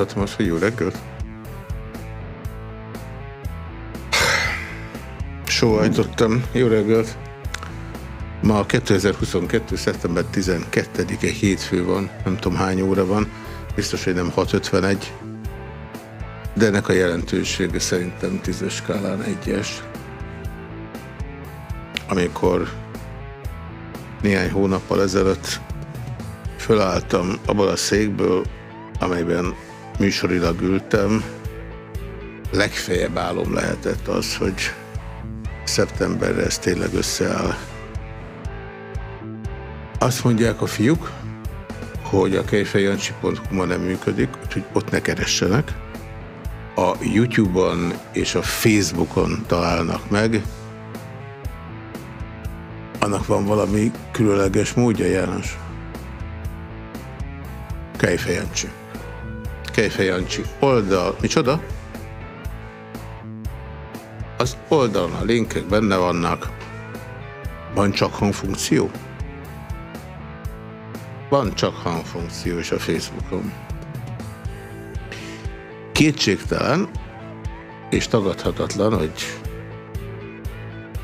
mondhatom azt, hogy jó reggelt? Sóhajtottam. Jó reggelt! Ma 2022. szeptember 12-e hétfő van, nem tudom hány óra van, biztos, hogy nem 6.51, de ennek a jelentősége szerintem tízes skálán egyes. Amikor néhány hónappal ezelőtt fölálltam abban a székből, amelyben műsorilag ültem, legfeljebb álom lehetett az, hogy szeptemberre ez tényleg összeáll. Azt mondják a fiúk, hogy a kejfejancsi.hu ma nem működik, úgyhogy ott ne keressenek. A Youtube-on és a Facebookon találnak meg. Annak van valami különleges módja, János? Kejfejancsi. Kejfej Jancsi. Oldal. Micsoda? Az oldalon a linkek benne vannak. Van csak hangfunkció? Van csak hangfunkció is a Facebookon. Kétségtelen és tagadhatatlan, hogy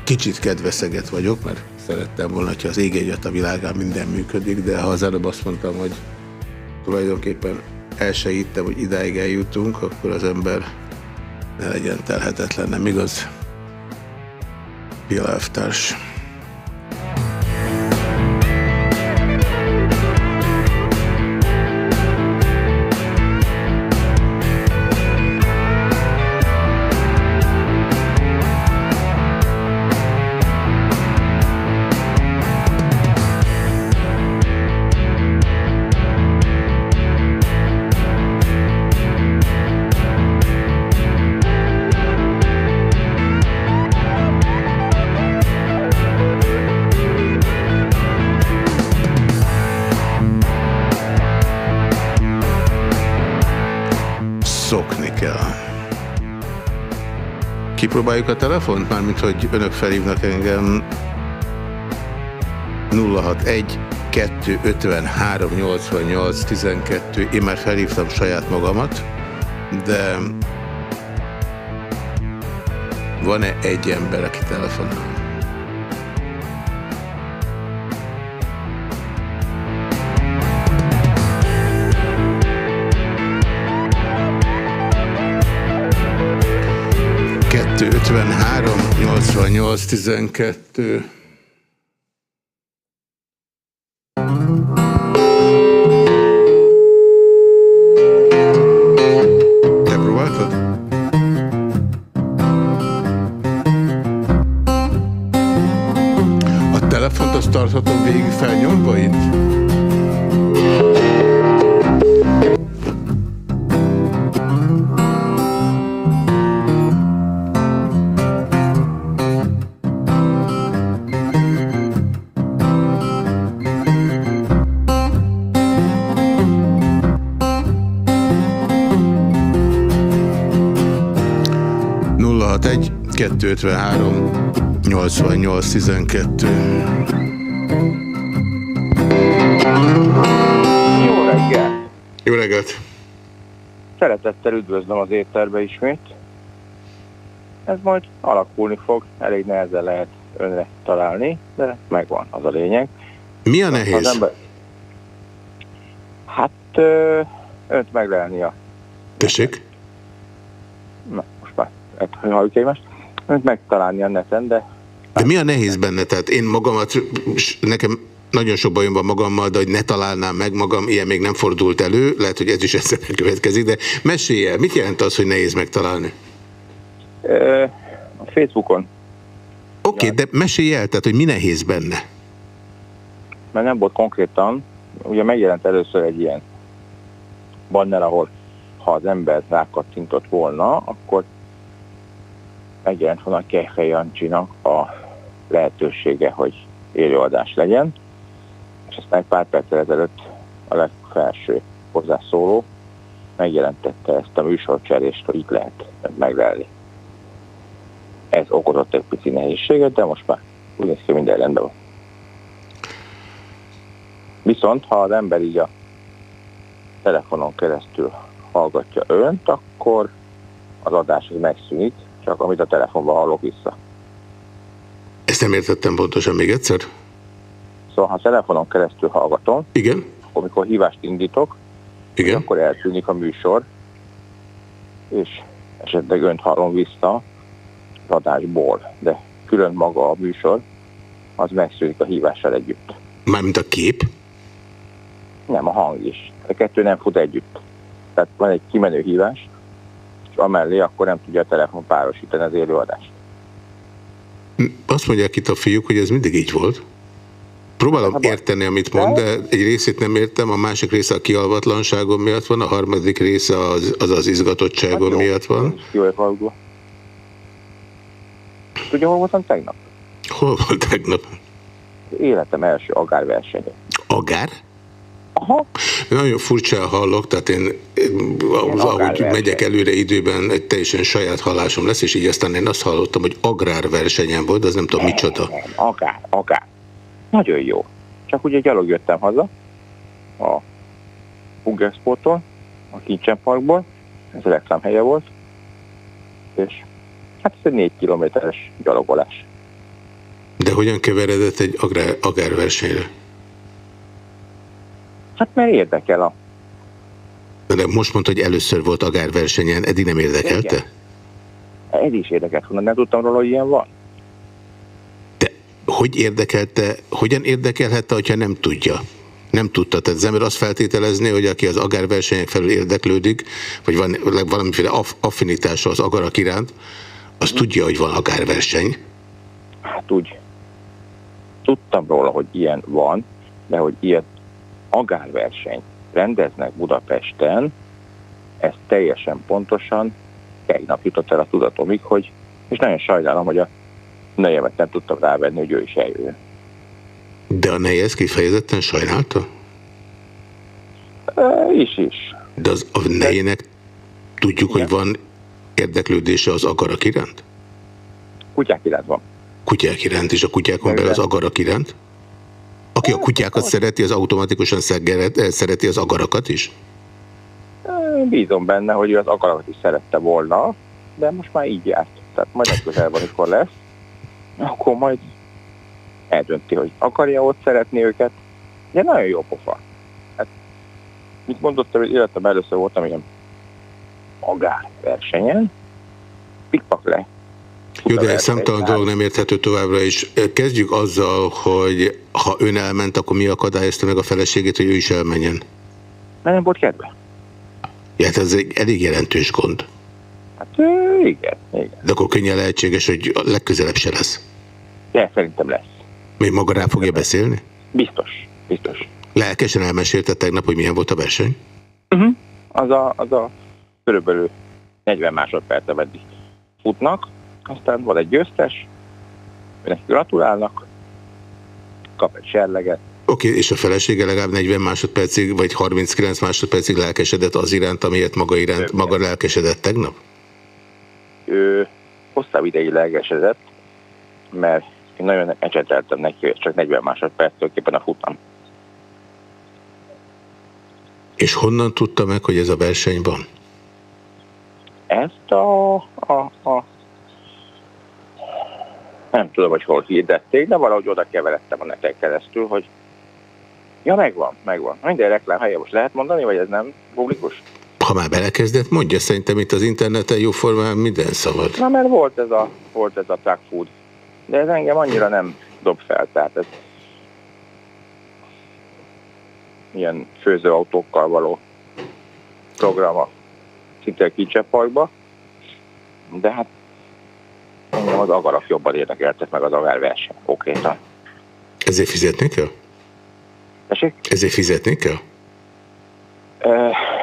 kicsit kedveszeget vagyok, mert szerettem volna, hogy az ég a világán minden működik, de ha az előbb azt mondtam, hogy tulajdonképpen el se hittem, hogy idáig eljutunk, akkor az ember ne legyen telhetetlen, nem igaz? Pia elvtárs. Kipróbáljuk a telefont? Mármint, hogy önök felhívnak engem 061 253 88 12. Én már felhívtam saját magamat, de van-e egy ember, aki telefonál? 53 88 12 253 88 12. Jó reggelt! Jó reggelt! Szeretettel üdvözlöm az étterbe ismét. Ez majd alakulni fog, elég nehezen lehet önre találni, de megvan az a lényeg. Mi a nehéz? Az ember... Hát ö, önt meglelni a... Tessék? Na, most már, hát, halljuk egymást megtalálni a neten, de... De mi a nehéz benne? Tehát én magamat, nekem nagyon sok bajom van magammal, de hogy ne találnám meg magam, ilyen még nem fordult elő, lehet, hogy ez is egyszer következik, de mesélj el, mit jelent az, hogy nehéz megtalálni? Facebookon. Oké, okay, de mesélj el, tehát, hogy mi nehéz benne? Mert nem volt konkrétan, ugye megjelent először egy ilyen banner, ahol ha az ember rákattintott volna, akkor megjelent volna Kehre Jancsinak a lehetősége, hogy élőadás legyen, és aztán egy pár perccel ezelőtt a legfelső hozzászóló megjelentette ezt a műsorcserést, hogy itt lehet meglelni. Ez okozott egy pici nehézséget, de most már úgy néz ki, minden rendben van. Viszont, ha az ember így a telefonon keresztül hallgatja önt, akkor az adás megszűnik, csak amit a telefonban hallok vissza. Ezt nem értettem pontosan még egyszer? Szóval, ha telefonon keresztül hallgatom, Igen. akkor mikor hívást indítok, Igen. akkor eltűnik a műsor, és esetleg önt hallom vissza az adásból, de külön maga a műsor, az megszűnik a hívással együtt. Mármint a kép? Nem, a hang is. A kettő nem fut együtt. Tehát van egy kimenő hívás, amellé akkor nem tudja a telefon párosítani az élőadást. Azt mondják itt a fiúk, hogy ez mindig így volt. Próbálom hát, érteni, amit mond, de egy részét nem értem, a másik része a kialvatlanságom miatt van, a harmadik része az az, az izgatottságom hát miatt van. Jó, hallgó. Tudja, hol voltam tegnap? Hol volt tegnap? Életem első agárversenye. Agár? Aha. Nagyon furcsa hallok, tehát én, ahhoz, ahogy megyek előre időben, egy teljesen saját hallásom lesz, és így aztán én azt hallottam, hogy agrárversenyen volt, de az nem tudom micsoda. Nem, agár, agár. Nagyon jó. Csak ugye gyalog jöttem haza a Fugexporttól, a Kincsen Parkból, ez a reklámhelye volt, és hát ez egy négy kilométeres gyalogolás. De hogyan keveredett egy agrár, agrárversenyre? Hát mert érdekel a... De most mondta, hogy először volt agárversenyen, eddig nem érdekelte? Igen. Eddig is érdekelt, honnan nem tudtam róla, hogy ilyen van. De hogy érdekelte, hogyan érdekelhette, hogyha nem tudja? Nem tudta. Tehát az ember azt feltételezni, hogy aki az agárversenyek felül érdeklődik, vagy van valamiféle aff affinitása az agarak iránt, az hmm. tudja, hogy van agárverseny. Hát úgy. Tudtam róla, hogy ilyen van, de hogy ilyet agárverseny rendeznek Budapesten, ez teljesen pontosan nap jutott el a tudatomig, hogy, és nagyon sajnálom, hogy a nejemet nem tudtam rávenni, hogy ő is eljöjjön. De a neje ezt kifejezetten sajnálta? E, is is. De az, a nejének tudjuk, Igen. hogy van érdeklődése az agarak iránt? Kutyák iránt van. Kutyák iránt, és a kutyákon belül az agarak iránt? Aki a kutyákat szereti, az automatikusan eh, szereti az agarakat is? Bízom benne, hogy ő az agarakat is szerette volna, de most már így járt. Tehát majd legközelebb, amikor lesz, akkor majd eldönti, hogy akarja ott szeretni őket. De nagyon jó pofa. Hát, mit mondottam, hogy életem először voltam ilyen agár versenyen, pikpak le, jó, de ez számtalan dolog nem érthető továbbra is. Kezdjük azzal, hogy ha ön elment, akkor mi akadályozta meg a feleségét, hogy ő is elmenjen? Mert nem volt kedve. Ja, hát ez egy elég jelentős gond. Hát igen, igen. De akkor könnyen lehetséges, hogy legközelebb se lesz. De szerintem lesz. Még maga rá fogja beszélni? Biztos, biztos. Lelkesen elmesélte tegnap, hogy milyen volt a verseny? Uh -huh. az, a, az a körülbelül 40 másodperce meddig futnak, aztán van egy győztes, neki gratulálnak, kap egy serleget. Oké, okay, és a felesége legalább 40 másodpercig, vagy 39 másodpercig lelkesedett az iránt, amiért maga iránt, maga lelkesedett tegnap? Ő hosszabb ideig lelkesedett, mert én nagyon ecseteltem neki, hogy csak 40 másodperctől képen a futam. És honnan tudta meg, hogy ez a verseny van? Ezt a, a, a nem tudom, hogy hol hirdették, de valahogy oda keveredtem a netek keresztül, hogy ja, megvan, megvan. Minden reklám helye most lehet mondani, vagy ez nem publikus? Ha már belekezdett, mondja szerintem itt az interneten jóformán minden szabad. Na, mert volt ez a, volt ez a truck food. De ez engem annyira nem dob fel, tehát ez ilyen főzőautókkal való programa szinte a Kincseparkba. De hát engem az agarak jobban érdekeltek meg az agárverseny konkrétan. Ezért fizetni kell? Tessék? Ezért fizetni kell?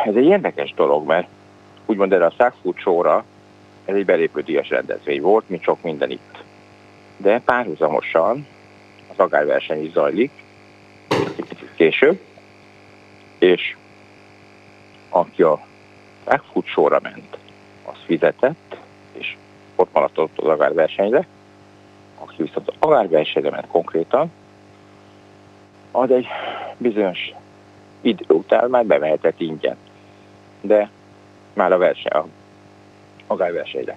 Ez egy érdekes dolog, mert úgymond erre a Szágfood Show-ra ez egy belépődíjas rendezvény volt, mint sok minden itt. De párhuzamosan az agárverseny is zajlik, később, és aki a Szágfood Show-ra ment, az fizetett, ott maradt ott az agárversenyre, aki viszont az agárversenyre ment konkrétan, az egy bizonyos idő után már bemehetett ingyen. De már a verseny, a agárversenyre.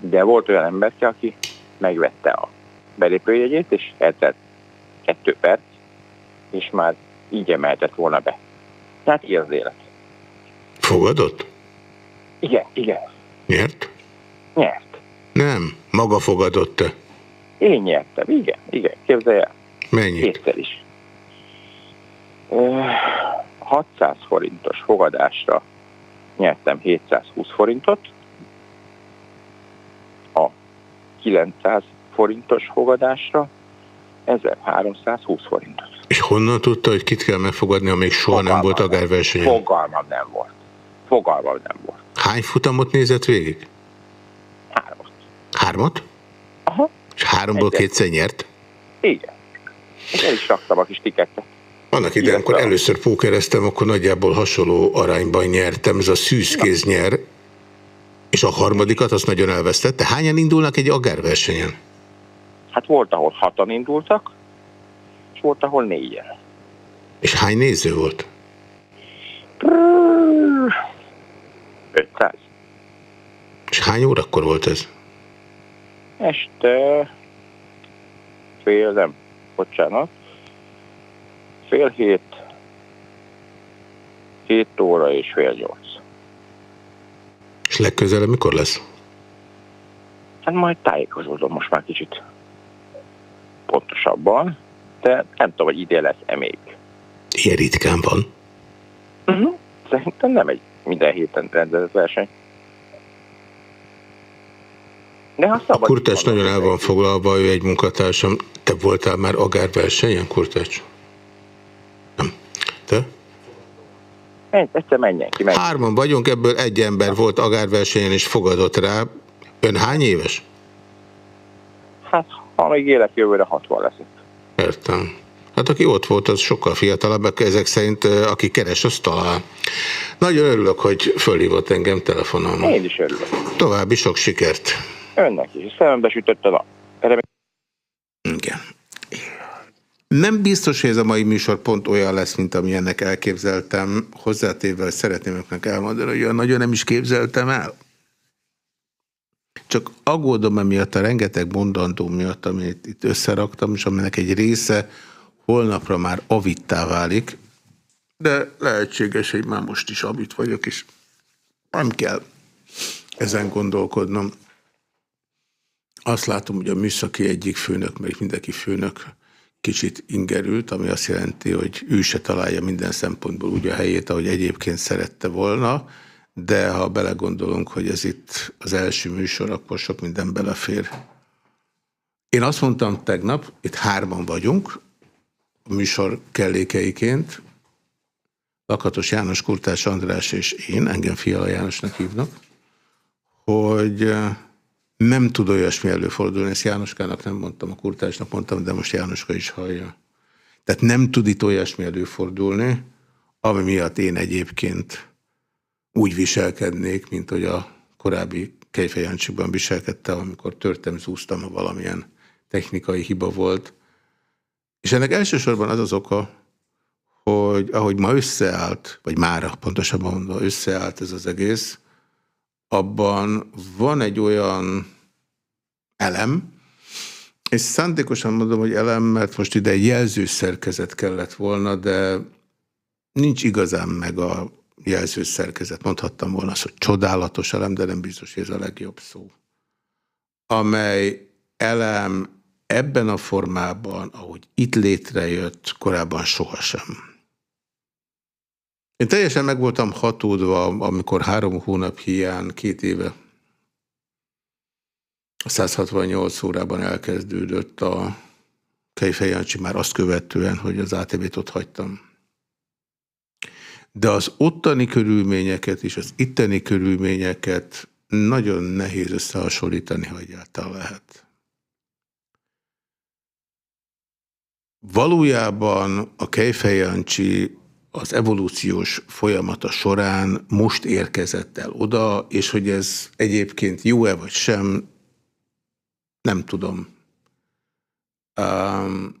De volt olyan ember, aki megvette a belépőjegyét, és eltelt kettő perc, és már így emelhetett volna be. Tehát ilyen az élet. Fogadott? Igen, igen. Nyert? Nyert. Nem, maga fogadott-e? Én nyertem, igen, igen, képzelj el. Mennyit? Kétszer is. 600 forintos fogadásra nyertem 720 forintot, a 900 forintos fogadásra 1320 forintot. És honnan tudta, hogy kit kell megfogadni, ha még soha Fogalmam nem volt agárversenyen? Fogalmam nem volt. Fogalmam nem volt. Hány futamot nézett végig? Hármat. Aha. És háromból Egyet. kétszer nyert? Igen. És el is raktam a kis tikettet. Annak idején, amikor először pókereztem, akkor nagyjából hasonló arányban nyertem, ez a szűzkéz nyer, és a harmadikat azt nagyon elvesztette. Hányan indulnak egy agárversenyen? Hát volt, ahol hatan indultak, és volt, ahol négyen. És hány néző volt? 500. És hány órakor volt ez? Este fél, nem, bocsánat, fél hét, hét óra és fél nyolc. És legközelebb mikor lesz? Hát majd tájékozódom most már kicsit pontosabban, de nem tudom, hogy idén lesz-e még. Ilyen ritkán van. Uh -huh. Szerintem nem egy minden héten rendezett verseny. De ha szabad... Kurtács nagyon el van foglalva, ő egy munkatársam. Te voltál már agárversenyen, Kurtács? Nem. Te? Egyszer menjen ki. Menjen. Hárman vagyunk, ebből egy ember volt agárversenyen és fogadott rá. Ön hány éves? Hát, ha még élek jövőre, 60 leszek. Értem. Hát aki ott volt, az sokkal fiatalabb, ezek szerint aki keres, az talál. Nagyon örülök, hogy fölhívott engem telefonon. Én is örülök. További sok sikert. Önnek is. Szemembe sütött a nap. Igen. Nem biztos, hogy ez a mai műsor pont olyan lesz, mint amilyennek elképzeltem. Hozzátéve, hogy szeretném önöknek elmondani, hogy olyan nagyon nem is képzeltem el. Csak aggódom emiatt a rengeteg mondandó miatt, amit itt összeraktam, és aminek egy része holnapra már avittá válik, de lehetséges, hogy már most is avit vagyok, és nem kell ezen gondolkodnom. Azt látom, hogy a műszaki egyik főnök, mert mindenki főnök, kicsit ingerült, ami azt jelenti, hogy ő se találja minden szempontból úgy a helyét, ahogy egyébként szerette volna, de ha belegondolunk, hogy ez itt az első műsor, akkor sok minden belefér. Én azt mondtam tegnap, itt hárman vagyunk, a műsor kellékeiként, Lakatos János, Kurtás András és én, engem Fiala Jánosnak hívnak, hogy nem tud olyasmi előfordulni, ezt Jánoskának nem mondtam, a Kurtásnak mondtam, de most Jánoska is hallja. Tehát nem tud itt olyasmi előfordulni, ami miatt én egyébként úgy viselkednék, mint hogy a korábbi Kejfejancsikban viselkedtem, amikor törtem, zúztam, ha valamilyen technikai hiba volt. És ennek elsősorban az az oka, hogy ahogy ma összeállt, vagy mára pontosabban mondva összeállt ez az egész, abban van egy olyan elem, és szándékosan mondom, hogy elem, mert most ide egy jelzőszerkezet kellett volna, de nincs igazán meg a jelzőszerkezet. Mondhattam volna azt, hogy csodálatos elem, de nem biztos, hogy ez a legjobb szó. Amely elem ebben a formában, ahogy itt létrejött, korábban sohasem. Én teljesen meg voltam hatódva, amikor három hónap hiány, két éve 168 órában elkezdődött a Kejfej Jancsi már azt követően, hogy az ATV-t ott hagytam. De az ottani körülményeket és az itteni körülményeket nagyon nehéz összehasonlítani, ha egyáltalán lehet. Valójában a Kejfej Jancsi az evolúciós folyamata során most érkezett el oda, és hogy ez egyébként jó-e vagy sem, nem tudom. Um,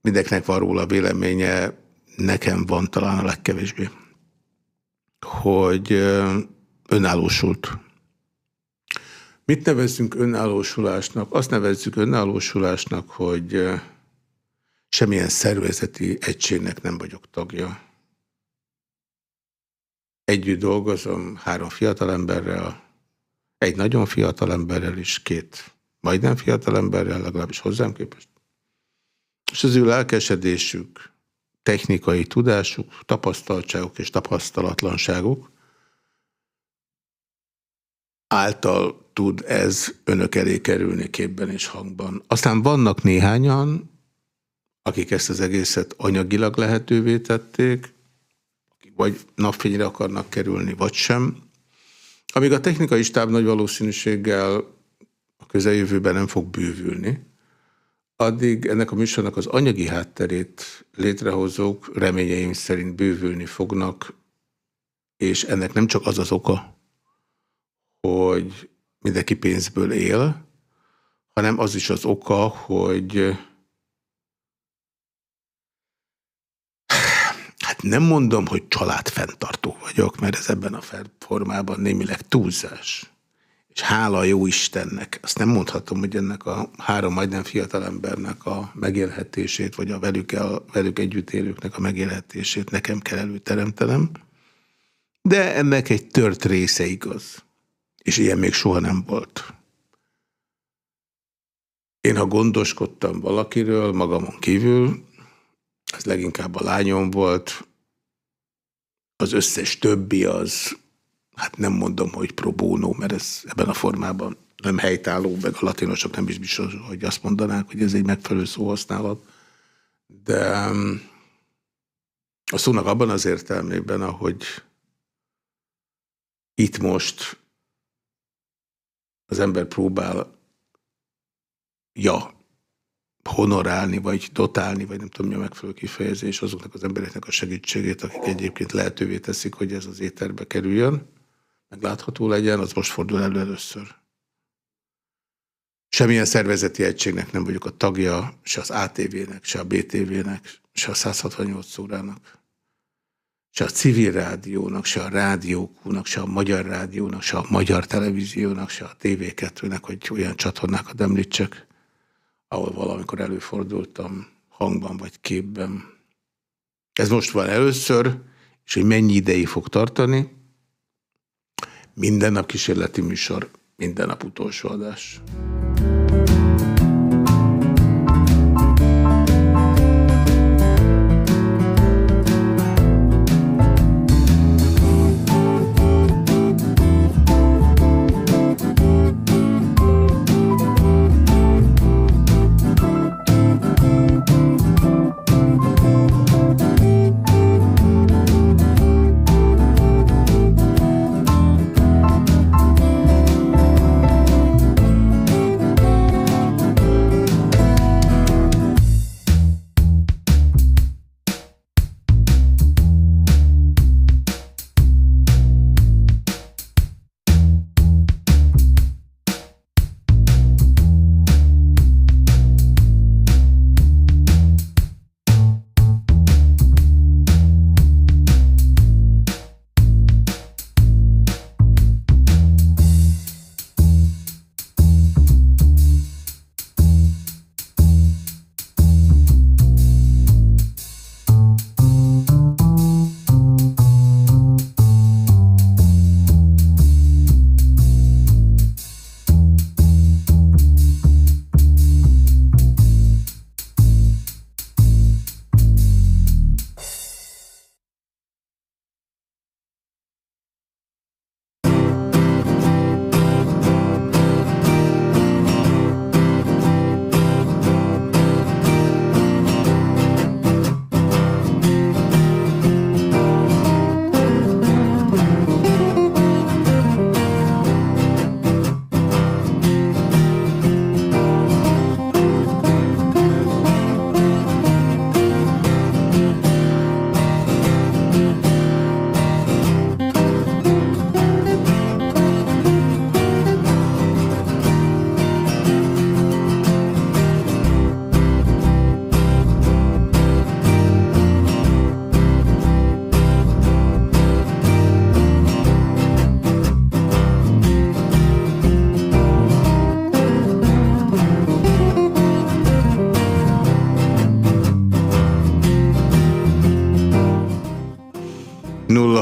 mindenkinek van róla véleménye, nekem van talán a legkevésbé, hogy önállósult. Mit nevezzünk önállósulásnak? Azt nevezzük önállósulásnak, hogy semmilyen szervezeti egységnek nem vagyok tagja. Együtt dolgozom három fiatalemberrel, egy nagyon fiatalemberrel és két majdnem fiatalemberrel, legalábbis hozzám képest. És az ő lelkesedésük, technikai tudásuk, tapasztaltságuk és tapasztalatlanságuk által tud ez önök elé kerülni képben és hangban. Aztán vannak néhányan, akik ezt az egészet anyagilag lehetővé tették, vagy napfényre akarnak kerülni, vagy sem. Amíg a technikai stáb nagy valószínűséggel közeljövőben nem fog bővülni, addig ennek a műsornak az anyagi hátterét létrehozók reményeim szerint bővülni fognak, és ennek nem csak az az oka, hogy mindenki pénzből él, hanem az is az oka, hogy hát nem mondom, hogy családfenntartó vagyok, mert ez ebben a formában némileg túlzás. És hála jó Istennek, azt nem mondhatom, hogy ennek a három majdnem fiatalembernek a megélhetését, vagy a velük, a velük együtt élőknek a megélhetését nekem kell előteremtenem, de ennek egy tört része igaz. És ilyen még soha nem volt. Én, ha gondoskodtam valakiről, magamon kívül, ez leginkább a lányom volt, az összes többi az, hát nem mondom, hogy pro bono, mert ez ebben a formában nem helytálló, meg a latinosok nem is biztos, hogy azt mondanák, hogy ez egy megfelelő szóhasználat. De mm, a szónak abban az értelmében, ahogy itt most az ember próbál ja, honorálni, vagy dotálni, vagy nem tudom, mi a megfelelő kifejezés azoknak az embereknek a segítségét, akik egyébként lehetővé teszik, hogy ez az éterbe kerüljön, meglátható legyen, az most fordul elő először. Semmilyen szervezeti egységnek nem vagyok a tagja, se az ATV-nek, se a BTV-nek, se a 168 órának, se a civil rádiónak, se a rádiókúnak, se a magyar rádiónak, se a magyar televíziónak, se a TV2-nek, hogy olyan csatornákat említsek ahol valamikor előfordultam hangban vagy képben. Ez most van először, és hogy mennyi ideig fog tartani, minden nap kísérleti műsor, minden nap utolsó adás.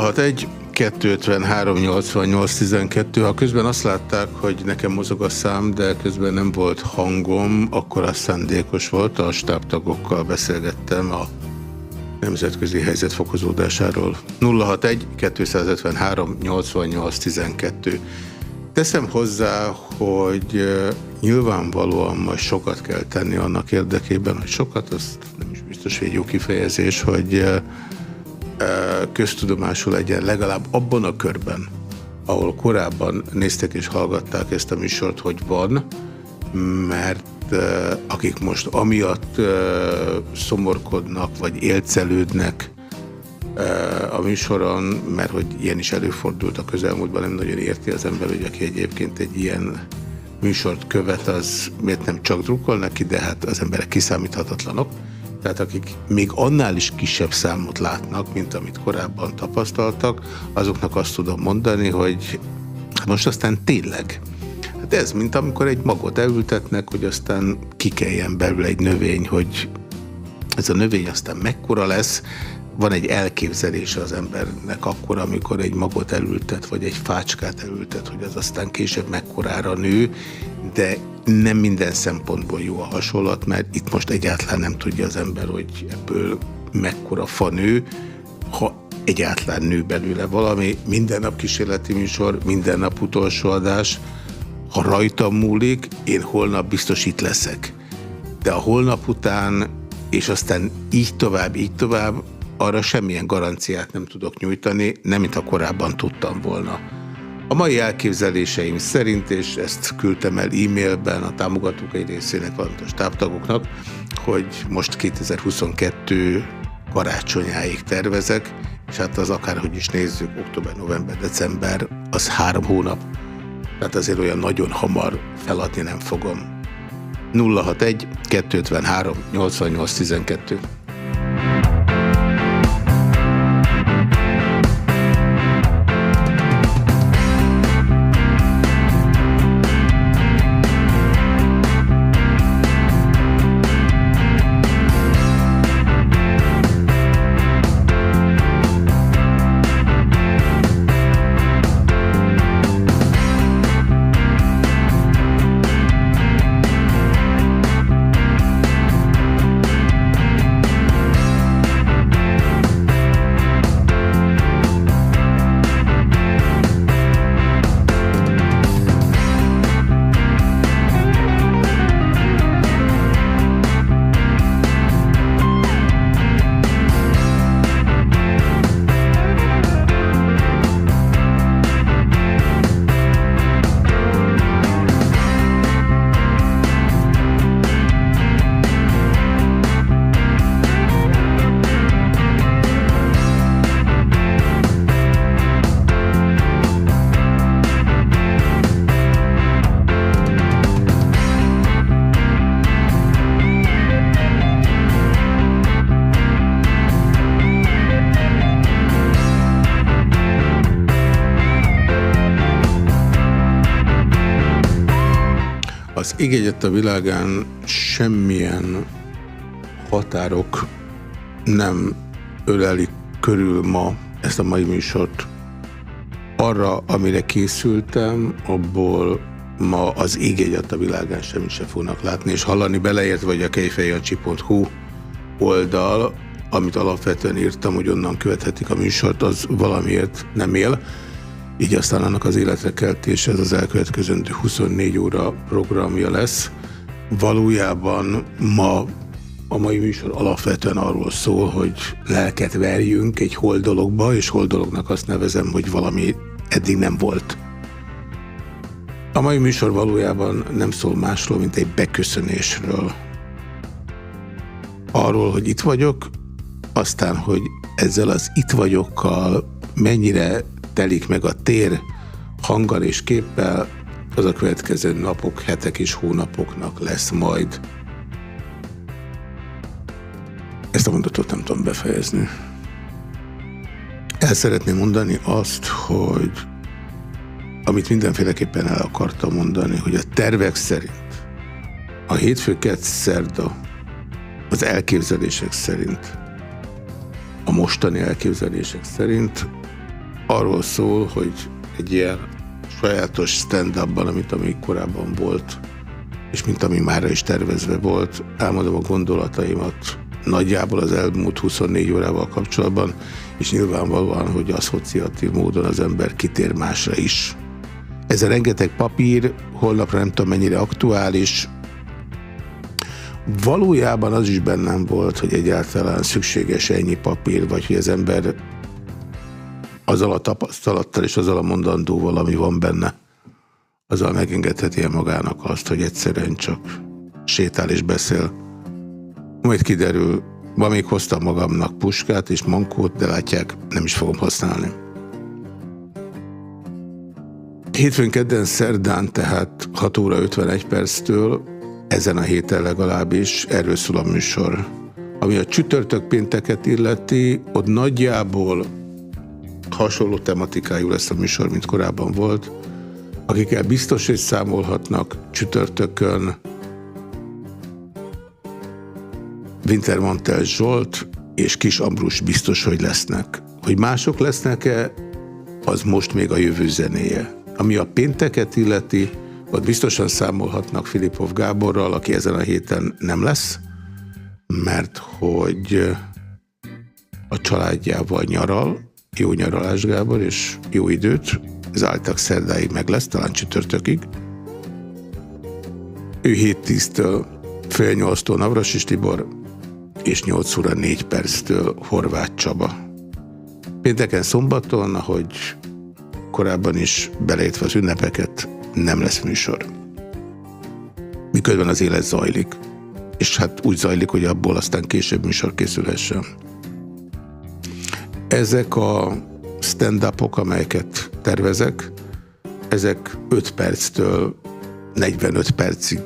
061 253 88 12. Ha közben azt látták, hogy nekem mozog a szám, de közben nem volt hangom, akkor az szándékos volt. A stábtagokkal beszélgettem a nemzetközi helyzet fokozódásáról. 061 253 88 12. Teszem hozzá, hogy nyilvánvalóan majd sokat kell tenni annak érdekében, hogy sokat, az nem is biztos, hogy egy jó kifejezés, hogy köztudomású legyen legalább abban a körben, ahol korábban néztek és hallgatták ezt a műsort, hogy van, mert akik most amiatt szomorkodnak, vagy élcelődnek a műsoron, mert hogy ilyen is előfordult a közelmúltban, nem nagyon érti az ember, hogy aki egyébként egy ilyen műsort követ, az miért nem csak drukkol neki, de hát az emberek kiszámíthatatlanok. Tehát akik még annál is kisebb számot látnak, mint amit korábban tapasztaltak, azoknak azt tudom mondani, hogy most aztán tényleg. Hát ez, mint amikor egy magot elültetnek, hogy aztán kikeljen belül egy növény, hogy ez a növény aztán mekkora lesz, van egy elképzelése az embernek akkor, amikor egy magot elültet, vagy egy fácskát elültet, hogy az aztán később mekkorára nő, de nem minden szempontból jó a hasonlat, mert itt most egyáltalán nem tudja az ember, hogy ebből mekkora fa nő, ha egyáltalán nő belőle valami, minden nap kísérleti műsor, minden nap utolsó adás, ha rajtam múlik, én holnap biztos itt leszek. De a holnap után, és aztán így tovább, így tovább, arra semmilyen garanciát nem tudok nyújtani, nem mint a korábban tudtam volna. A mai elképzeléseim szerint, és ezt küldtem el e-mailben a támogatók egy részének, valamint a hogy most 2022 karácsonyáig tervezek, és hát az akárhogy is nézzük, október, november, december, az három hónap. Tehát azért olyan nagyon hamar feladni nem fogom. 061 253 88 12 ég a világán semmilyen határok nem ölelik körül ma ezt a mai műsort. Arra, amire készültem, abból ma az ég a világán semmit se fognak látni, és hallani beleért, vagy a kejfejancsi.hu oldal, amit alapvetően írtam, hogy onnan követhetik a műsort, az valamiért nem él. Így aztán annak az életre keltés, ez az elkövetkezendő 24 óra programja lesz. Valójában ma a mai műsor alapvetően arról szól, hogy lelket verjünk egy holdologba, és holdolognak azt nevezem, hogy valami eddig nem volt. A mai műsor valójában nem szól másról, mint egy beköszönésről. Arról, hogy itt vagyok, aztán, hogy ezzel az itt vagyokkal mennyire telik meg a tér hanggal és képpel, az a következő napok, hetek és hónapoknak lesz majd. Ezt a mondatot nem tudom befejezni. El szeretném mondani azt, hogy amit mindenféleképpen el akartam mondani, hogy a tervek szerint a hétfő szerda az elképzelések szerint a mostani elképzelések szerint arról szól, hogy egy ilyen sajátos stand-upban, amit ami korábban volt, és mint ami már is tervezve volt, elmondom a gondolataimat nagyjából az elmúlt 24 órával kapcsolatban, és nyilvánvalóan, hogy asszociatív módon az ember kitér másra is. Ez a rengeteg papír, holnapra nem tudom mennyire aktuális, Valójában az is bennem volt, hogy egyáltalán szükséges ennyi papír, vagy hogy az ember azzal a tapasztalattal és azzal a mondandóval, ami van benne, azzal megengedheti -e magának azt, hogy egyszerűen csak sétál és beszél. Majd kiderül, ma még hoztam magamnak puskát és mankót, de látják, nem is fogom használni. Hétfőn, kedden, szerdán, tehát 6 óra 51 perctől, ezen a héten legalábbis, erről szól a műsor. Ami a csütörtök pénteket illeti, ott nagyjából hasonló tematikájú lesz a műsor, mint korábban volt. Akikkel biztos, hogy számolhatnak csütörtökön Wintermantel Zsolt és Kis Ambrus biztos, hogy lesznek. Hogy mások lesznek-e, az most még a jövő zenéje. Ami a pénteket illeti, ott biztosan számolhatnak Filipov Gáborral, aki ezen a héten nem lesz, mert hogy a családjával nyaral, jó nyaralás Gábor, és jó időt, ez álltak szerdáig meg lesz, talán csütörtökig. Ő 7-10-től fél 8-tól Navrasis Tibor, és 8 óra 4 perctől Horváth Csaba. Pénteken szombaton, ahogy korábban is beleértve az ünnepeket, nem lesz műsor. Miközben az élet zajlik. És hát úgy zajlik, hogy abból aztán később műsor készülhessen. Ezek a stand-upok, amelyeket tervezek, ezek 5 perctől 45 percig,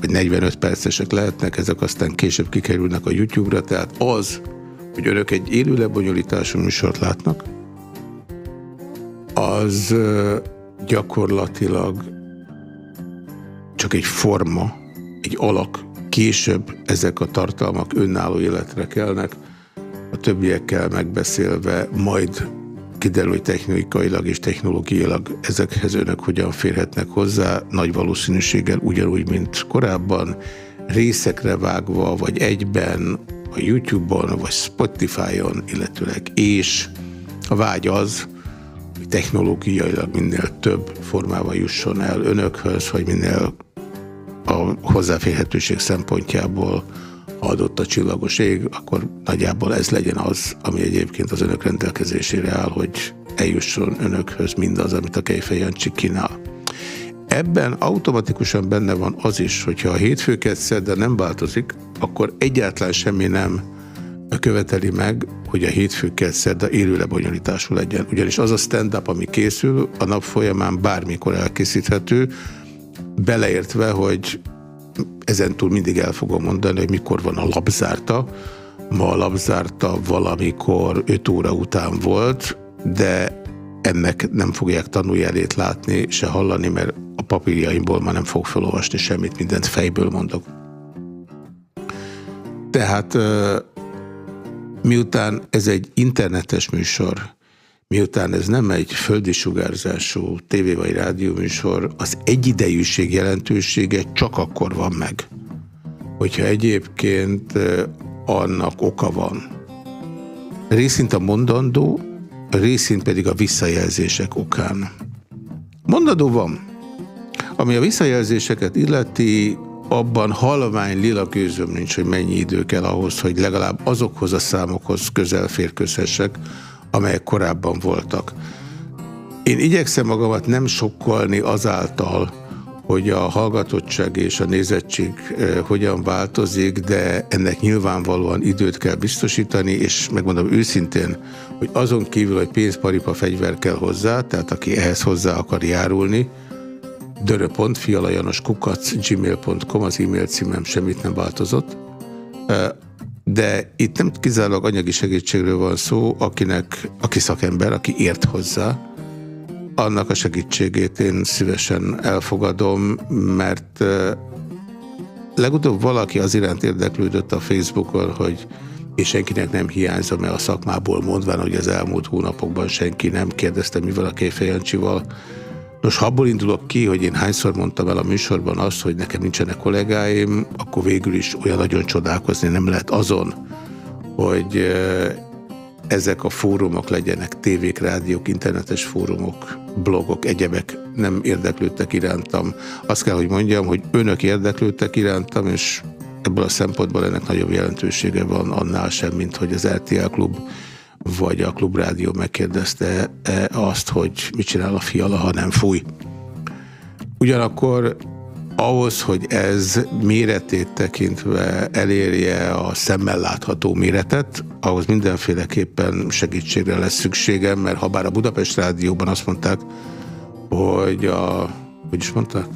vagy 45 percesek lehetnek, ezek aztán később kikerülnek a YouTube-ra, tehát az, hogy önök egy élő lebonyolítású műsort látnak, az gyakorlatilag csak egy forma, egy alak. Később ezek a tartalmak önálló életre kelnek, a többiekkel megbeszélve, majd kiderül, hogy technikailag és technológiailag ezekhez önök hogyan férhetnek hozzá, nagy valószínűséggel ugyanúgy, mint korábban, részekre vágva, vagy egyben, a YouTube-on, vagy Spotify-on, illetőleg, és a vágy az, hogy technológiailag minél több formával jusson el önökhöz, hogy minél a hozzáférhetőség szempontjából adott a csillagos ég, akkor nagyjából ez legyen az, ami egyébként az önök rendelkezésére áll, hogy eljusson önökhöz mindaz, amit a Kejfej Jancsi kínál. Ebben automatikusan benne van az is, hogyha a hétfőket de nem változik, akkor egyáltalán semmi nem követeli meg, hogy a hétfőket szerda élő lebonyolítású legyen. Ugyanis az a stand-up, ami készül, a nap folyamán bármikor elkészíthető, beleértve, hogy ezentúl mindig el fogom mondani, hogy mikor van a labzárta. Ma a labzárta valamikor 5 óra után volt, de ennek nem fogják tanuljelét látni, se hallani, mert a papírjaimból már nem fog felolvasni semmit, mindent fejből mondok. Tehát miután ez egy internetes műsor, miután ez nem egy földi sugárzású tévé vagy rádió műsor, az egyidejűség jelentősége csak akkor van meg, hogyha egyébként annak oka van. Részint a mondandó, részint pedig a visszajelzések okán. Mondandó van. Ami a visszajelzéseket illeti, abban halvány lila gőzöm nincs, hogy mennyi idő kell ahhoz, hogy legalább azokhoz a számokhoz közel férközhessek, amelyek korábban voltak. Én igyekszem magamat nem sokkolni azáltal, hogy a hallgatottság és a nézettség eh, hogyan változik, de ennek nyilvánvalóan időt kell biztosítani, és megmondom őszintén, hogy azon kívül, hogy pénzparipa fegyver kell hozzá, tehát aki ehhez hozzá akar járulni, dörö.fialajanoskukac gmail.com az e-mail címem semmit nem változott. De itt nem kizárólag anyagi segítségről van szó, akinek, aki szakember, aki ért hozzá, annak a segítségét én szívesen elfogadom, mert legutóbb valaki az iránt érdeklődött a Facebookon, hogy és senkinek nem hiányzom el a szakmából mondván, hogy az elmúlt hónapokban senki nem kérdezte, mivel a Kéfejancsival. Nos, ha abból indulok ki, hogy én hányszor mondtam el a műsorban azt, hogy nekem nincsenek kollégáim, akkor végül is olyan nagyon csodálkozni nem lehet azon, hogy ezek a fórumok legyenek tévék, rádiók, internetes fórumok, blogok, egyebek nem érdeklődtek irántam. Azt kell, hogy mondjam, hogy önök érdeklődtek irántam, és ebből a szempontból ennek nagyobb jelentősége van annál sem, mint hogy az RTL klub vagy a klubrádió megkérdezte -e azt, hogy mit csinál a fiala, ha nem fúj. Ugyanakkor ahhoz, hogy ez méretét tekintve elérje a szemmel látható méretet, ahhoz mindenféleképpen segítségre lesz szükségem, mert ha bár a Budapest Rádióban azt mondták, hogy a, hogy is mondták?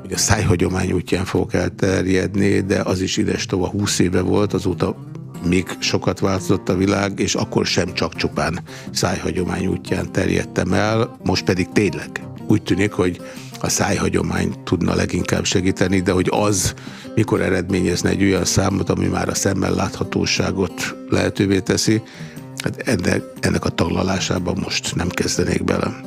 Hogy a szájhagyomány útján fogok elterjedni, de az is ides tova 20 éve volt, azóta még sokat változott a világ, és akkor sem csak csupán szájhagyomány útján terjedtem el, most pedig tényleg úgy tűnik, hogy a szájhagyomány tudna leginkább segíteni, de hogy az mikor eredményezne egy olyan számot, ami már a szemmel láthatóságot lehetővé teszi, hát ennek, ennek a taglalásában most nem kezdenék bele.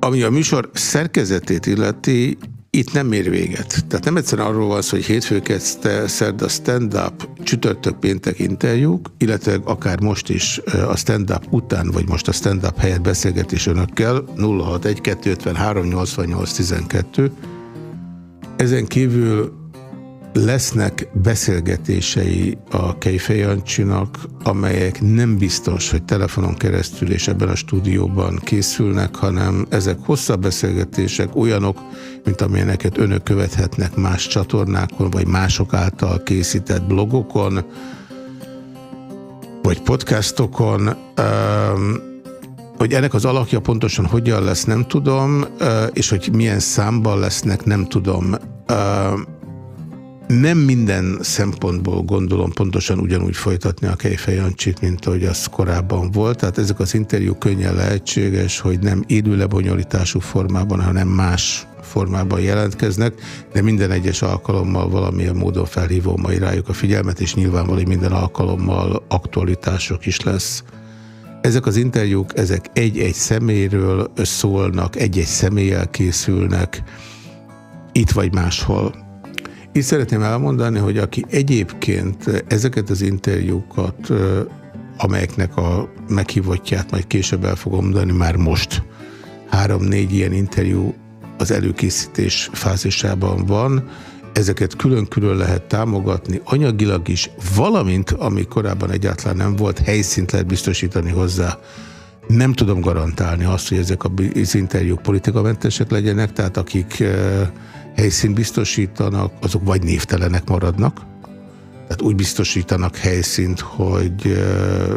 Ami a műsor szerkezetét illeti, itt nem ér véget. Tehát nem egyszerűen arról van szó, hogy hétfő kezdte szerda stand-up, csütörtök péntek interjúk, illetve akár most is a stand-up után, vagy most a stand-up helyett beszélgetés önökkel 061 253 88 12. Ezen kívül lesznek beszélgetései a Kejfej Jancsinak, amelyek nem biztos, hogy telefonon keresztül és ebben a stúdióban készülnek, hanem ezek hosszabb beszélgetések, olyanok, mint amilyeneket önök követhetnek más csatornákon, vagy mások által készített blogokon, vagy podcastokon. Hogy ennek az alakja pontosan hogyan lesz, nem tudom, és hogy milyen számban lesznek, nem tudom nem minden szempontból gondolom pontosan ugyanúgy folytatni a Kejfej Jancsit, mint ahogy az korábban volt. Tehát ezek az interjúk könnyen lehetséges, hogy nem élő lebonyolítású formában, hanem más formában jelentkeznek, de minden egyes alkalommal valamilyen módon felhívom majd rájuk a figyelmet, és nyilvánvalóan minden alkalommal aktualitások is lesz. Ezek az interjúk, ezek egy-egy személyről szólnak, egy-egy személlyel készülnek, itt vagy máshol. Itt szeretném elmondani, hogy aki egyébként ezeket az interjúkat, amelyeknek a meghívottját majd később el fogom mondani, már most három-négy ilyen interjú az előkészítés fázisában van, ezeket külön-külön lehet támogatni, anyagilag is, valamint, ami korábban egyáltalán nem volt, helyszínt lehet biztosítani hozzá. Nem tudom garantálni azt, hogy ezek az interjúk politikamentesek legyenek, tehát akik helyszínt biztosítanak, azok vagy névtelenek maradnak, tehát úgy biztosítanak helyszínt, hogy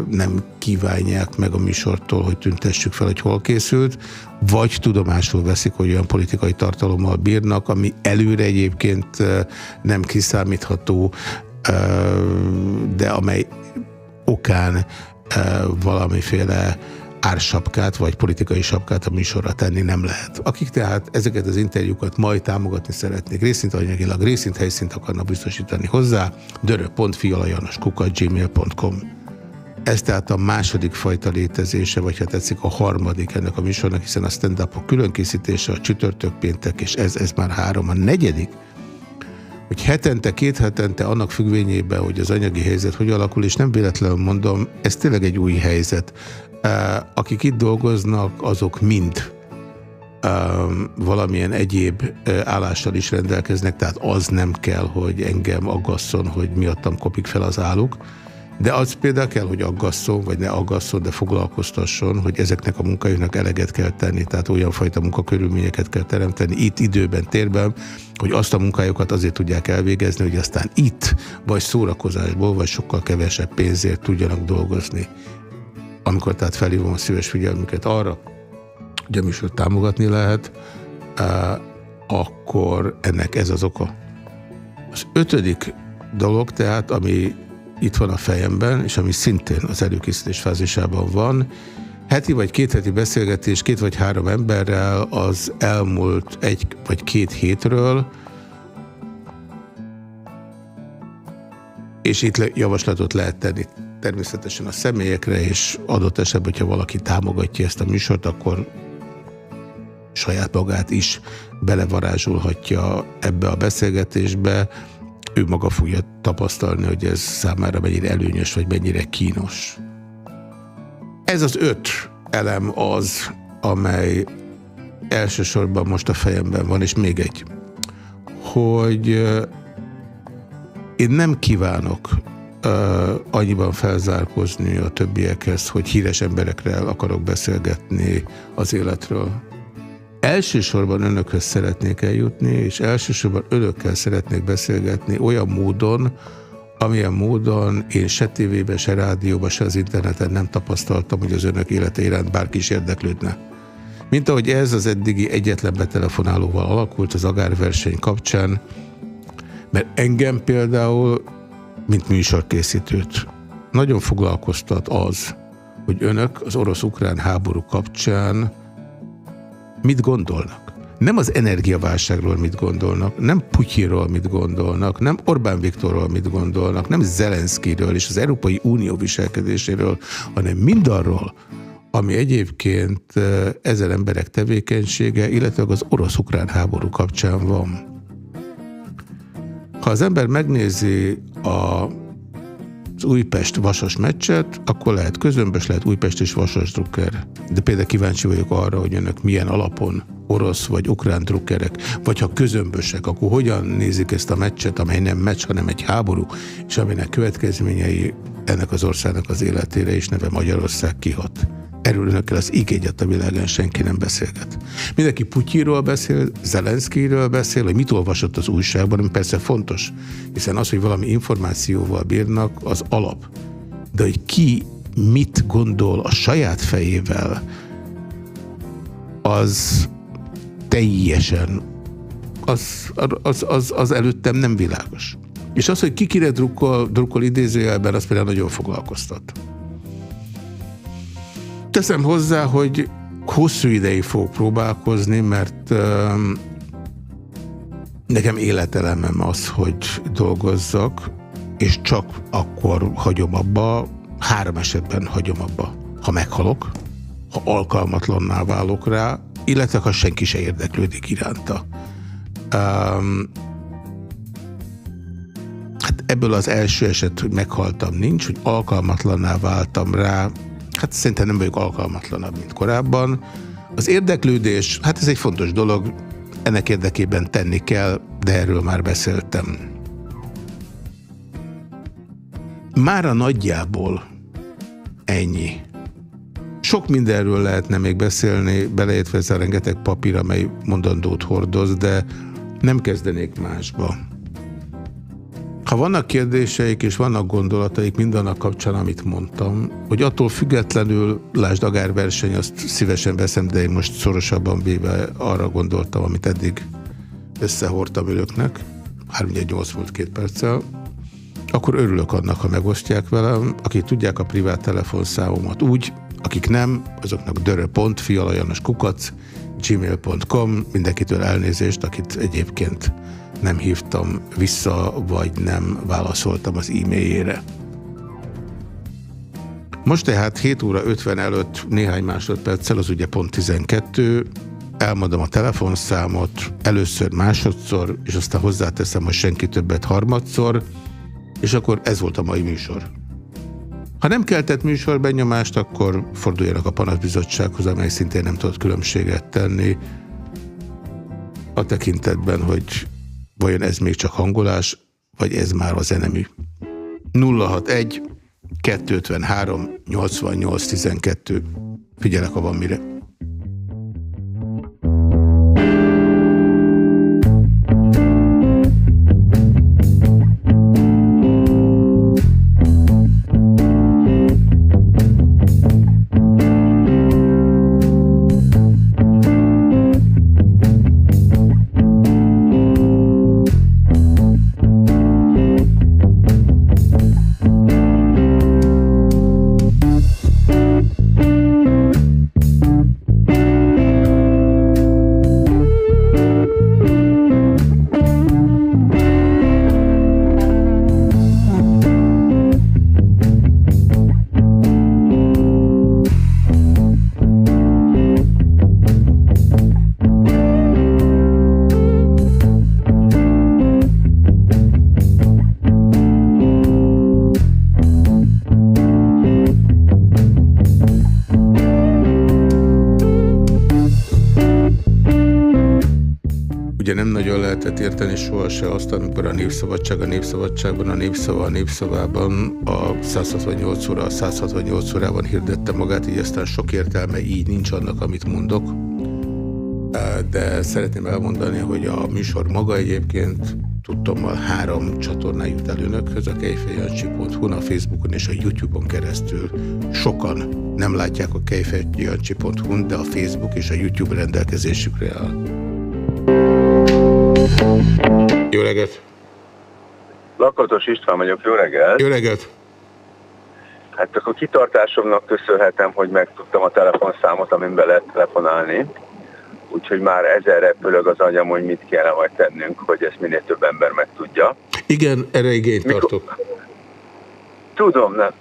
nem kívánják meg a műsortól, hogy tüntessük fel, hogy hol készült, vagy tudomásul veszik, hogy olyan politikai tartalommal bírnak, ami előre egyébként nem kiszámítható, de amely okán valamiféle ársapkát vagy politikai sapkát a műsorra tenni nem lehet. Akik tehát ezeket az interjúkat majd támogatni szeretnék, részint anyagilag, részint helyszínt akarnak biztosítani hozzá, dörö.fialajanoskuka.gmail.com Ez tehát a második fajta létezése, vagy ha tetszik a harmadik ennek a műsornak, hiszen a stand-upok különkészítése, a csütörtök péntek, és ez, ez már három. A negyedik, hogy hetente, két hetente annak függvényében, hogy az anyagi helyzet hogy alakul, és nem véletlenül mondom, ez tényleg egy új helyzet. Akik itt dolgoznak, azok mind valamilyen egyéb állással is rendelkeznek, tehát az nem kell, hogy engem aggasszon, hogy miattam kopik fel az álluk. De az például kell, hogy aggasszon, vagy ne aggasszon, de foglalkoztasson, hogy ezeknek a munkájuknak eleget kell tenni, tehát olyan fajta munkakörülményeket kell teremteni itt időben, térben, hogy azt a munkájukat azért tudják elvégezni, hogy aztán itt, vagy szórakozásból, vagy sokkal kevesebb pénzért tudjanak dolgozni amikor tehát felhívom a szíves figyelmüket arra, hogy a támogatni lehet, akkor ennek ez az oka. Az ötödik dolog tehát, ami itt van a fejemben, és ami szintén az előkészítés fázisában van, heti vagy két heti beszélgetés két vagy három emberrel az elmúlt egy vagy két hétről, és itt javaslatot lehet tenni természetesen a személyekre, és adott esetben, hogyha valaki támogatja ezt a műsort, akkor saját magát is belevarázsolhatja ebbe a beszélgetésbe. Ő maga fogja tapasztalni, hogy ez számára mennyire előnyös, vagy mennyire kínos. Ez az öt elem az, amely elsősorban most a fejemben van, és még egy, hogy én nem kívánok uh, annyiban felzárkozni a többiekhez, hogy híres emberekre akarok beszélgetni az életről. Elsősorban önökhöz szeretnék eljutni, és elsősorban önökkel szeretnék beszélgetni olyan módon, amilyen módon én se tévében, se rádióban, se az interneten nem tapasztaltam, hogy az önök élete iránt bárki is érdeklődne. Mint ahogy ez az eddigi egyetlen betelefonálóval alakult az agárverseny kapcsán, mert engem például, mint műsorkészítőt, nagyon foglalkoztat az, hogy önök az orosz-ukrán háború kapcsán mit gondolnak. Nem az energiaválságról mit gondolnak, nem Putyinról mit gondolnak, nem Orbán Viktorról mit gondolnak, nem Zelenszkiről és az Európai Unió viselkedéséről, hanem mindarról, ami egyébként ezen emberek tevékenysége, illetve az orosz-ukrán háború kapcsán van. Ha az ember megnézi a az Újpest-Vasas meccset, akkor lehet közömbös, lehet Újpest és Vasas drukker. De például kíváncsi vagyok arra, hogy önök milyen alapon orosz vagy ukrán drukkerek, vagy ha közömbösek, akkor hogyan nézik ezt a meccset, amely nem meccs, hanem egy háború, és aminek következményei ennek az országnak az életére és neve Magyarország kihat. Erről önökkel az igényet a világán senki nem beszélget. Mindenki Putyiról beszél, Zelenszkiről beszél, hogy mit olvasott az újságban, ami persze fontos, hiszen az, hogy valami információval bírnak, az alap. De hogy ki mit gondol a saját fejével, az teljesen, az, az, az, az előttem nem világos. És az, hogy ki kire drukkol, drukkol idézőjelben, az például nagyon foglalkoztat. Teszem hozzá, hogy hosszú ideig fogok próbálkozni, mert nekem életelemem az, hogy dolgozzak, és csak akkor hagyom abba, három esetben hagyom abba. Ha meghalok, ha alkalmatlanná válok rá, illetve ha senki se érdeklődik iránta. Um, hát ebből az első eset, hogy meghaltam nincs, hogy alkalmatlanná váltam rá, hát szerintem nem vagyok alkalmatlanabb, mint korábban. Az érdeklődés, hát ez egy fontos dolog, ennek érdekében tenni kell, de erről már beszéltem. Mára nagyjából ennyi. Sok mindenről lehetne még beszélni, beleértve ez a rengeteg papír, amely mondandót hordoz, de nem kezdenék másba. Ha vannak kérdéseik és vannak gondolataik mindannak kapcsán, amit mondtam, hogy attól függetlenül, lásd agárverseny, azt szívesen veszem, de én most szorosabban véve arra gondoltam, amit eddig összehordtam önöknek, 3-8 volt két perccel, akkor örülök annak, ha megosztják velem, akik tudják a privát telefonszámomat úgy, akik nem, azoknak dörö.fialajanos kukac, gmail.com, mindenkitől elnézést, akit egyébként nem hívtam vissza, vagy nem válaszoltam az e-mailjére. Most tehát 7 óra 50 előtt néhány másodperccel, az ugye pont 12, elmondom a telefonszámot, először másodszor, és aztán hozzáteszem, hogy senki többet harmadszor, és akkor ez volt a mai műsor. Ha nem keltett műsor benyomást, akkor forduljanak a panaszbizottsághoz, amely szintén nem tudott különbséget tenni a tekintetben, hogy Vajon ez még csak hangolás, vagy ez már a zenemű? 061 253 88 12 Figyelek, ha van mire. Érteni sohasem azt, amikor a Népszabadság a Népszabadságban, a Népszava a Népszavában, a 168 óra a 168 órában hirdette magát, így aztán sok értelme így nincs annak, amit mondok. De szeretném elmondani, hogy a műsor maga egyébként tudtommal három csatornán jut el önökhöz, a kejfejancsi.hu, a Facebookon és a YouTube-on keresztül. Sokan nem látják a kejfejancsi.hu, de a Facebook és a YouTube rendelkezésükre áll. Jó reggelt! Lakatos István vagyok, jó reggelt! Jó reggelt! Hát akkor kitartásomnak köszönhetem, hogy megtudtam a telefonszámot, amin be lehet telefonálni úgyhogy már ezzel repülög az agyam, hogy mit kellene majd tennünk, hogy ezt minél több ember megtudja. Igen, erre igényt Mikor... tartok. Tudom, nem.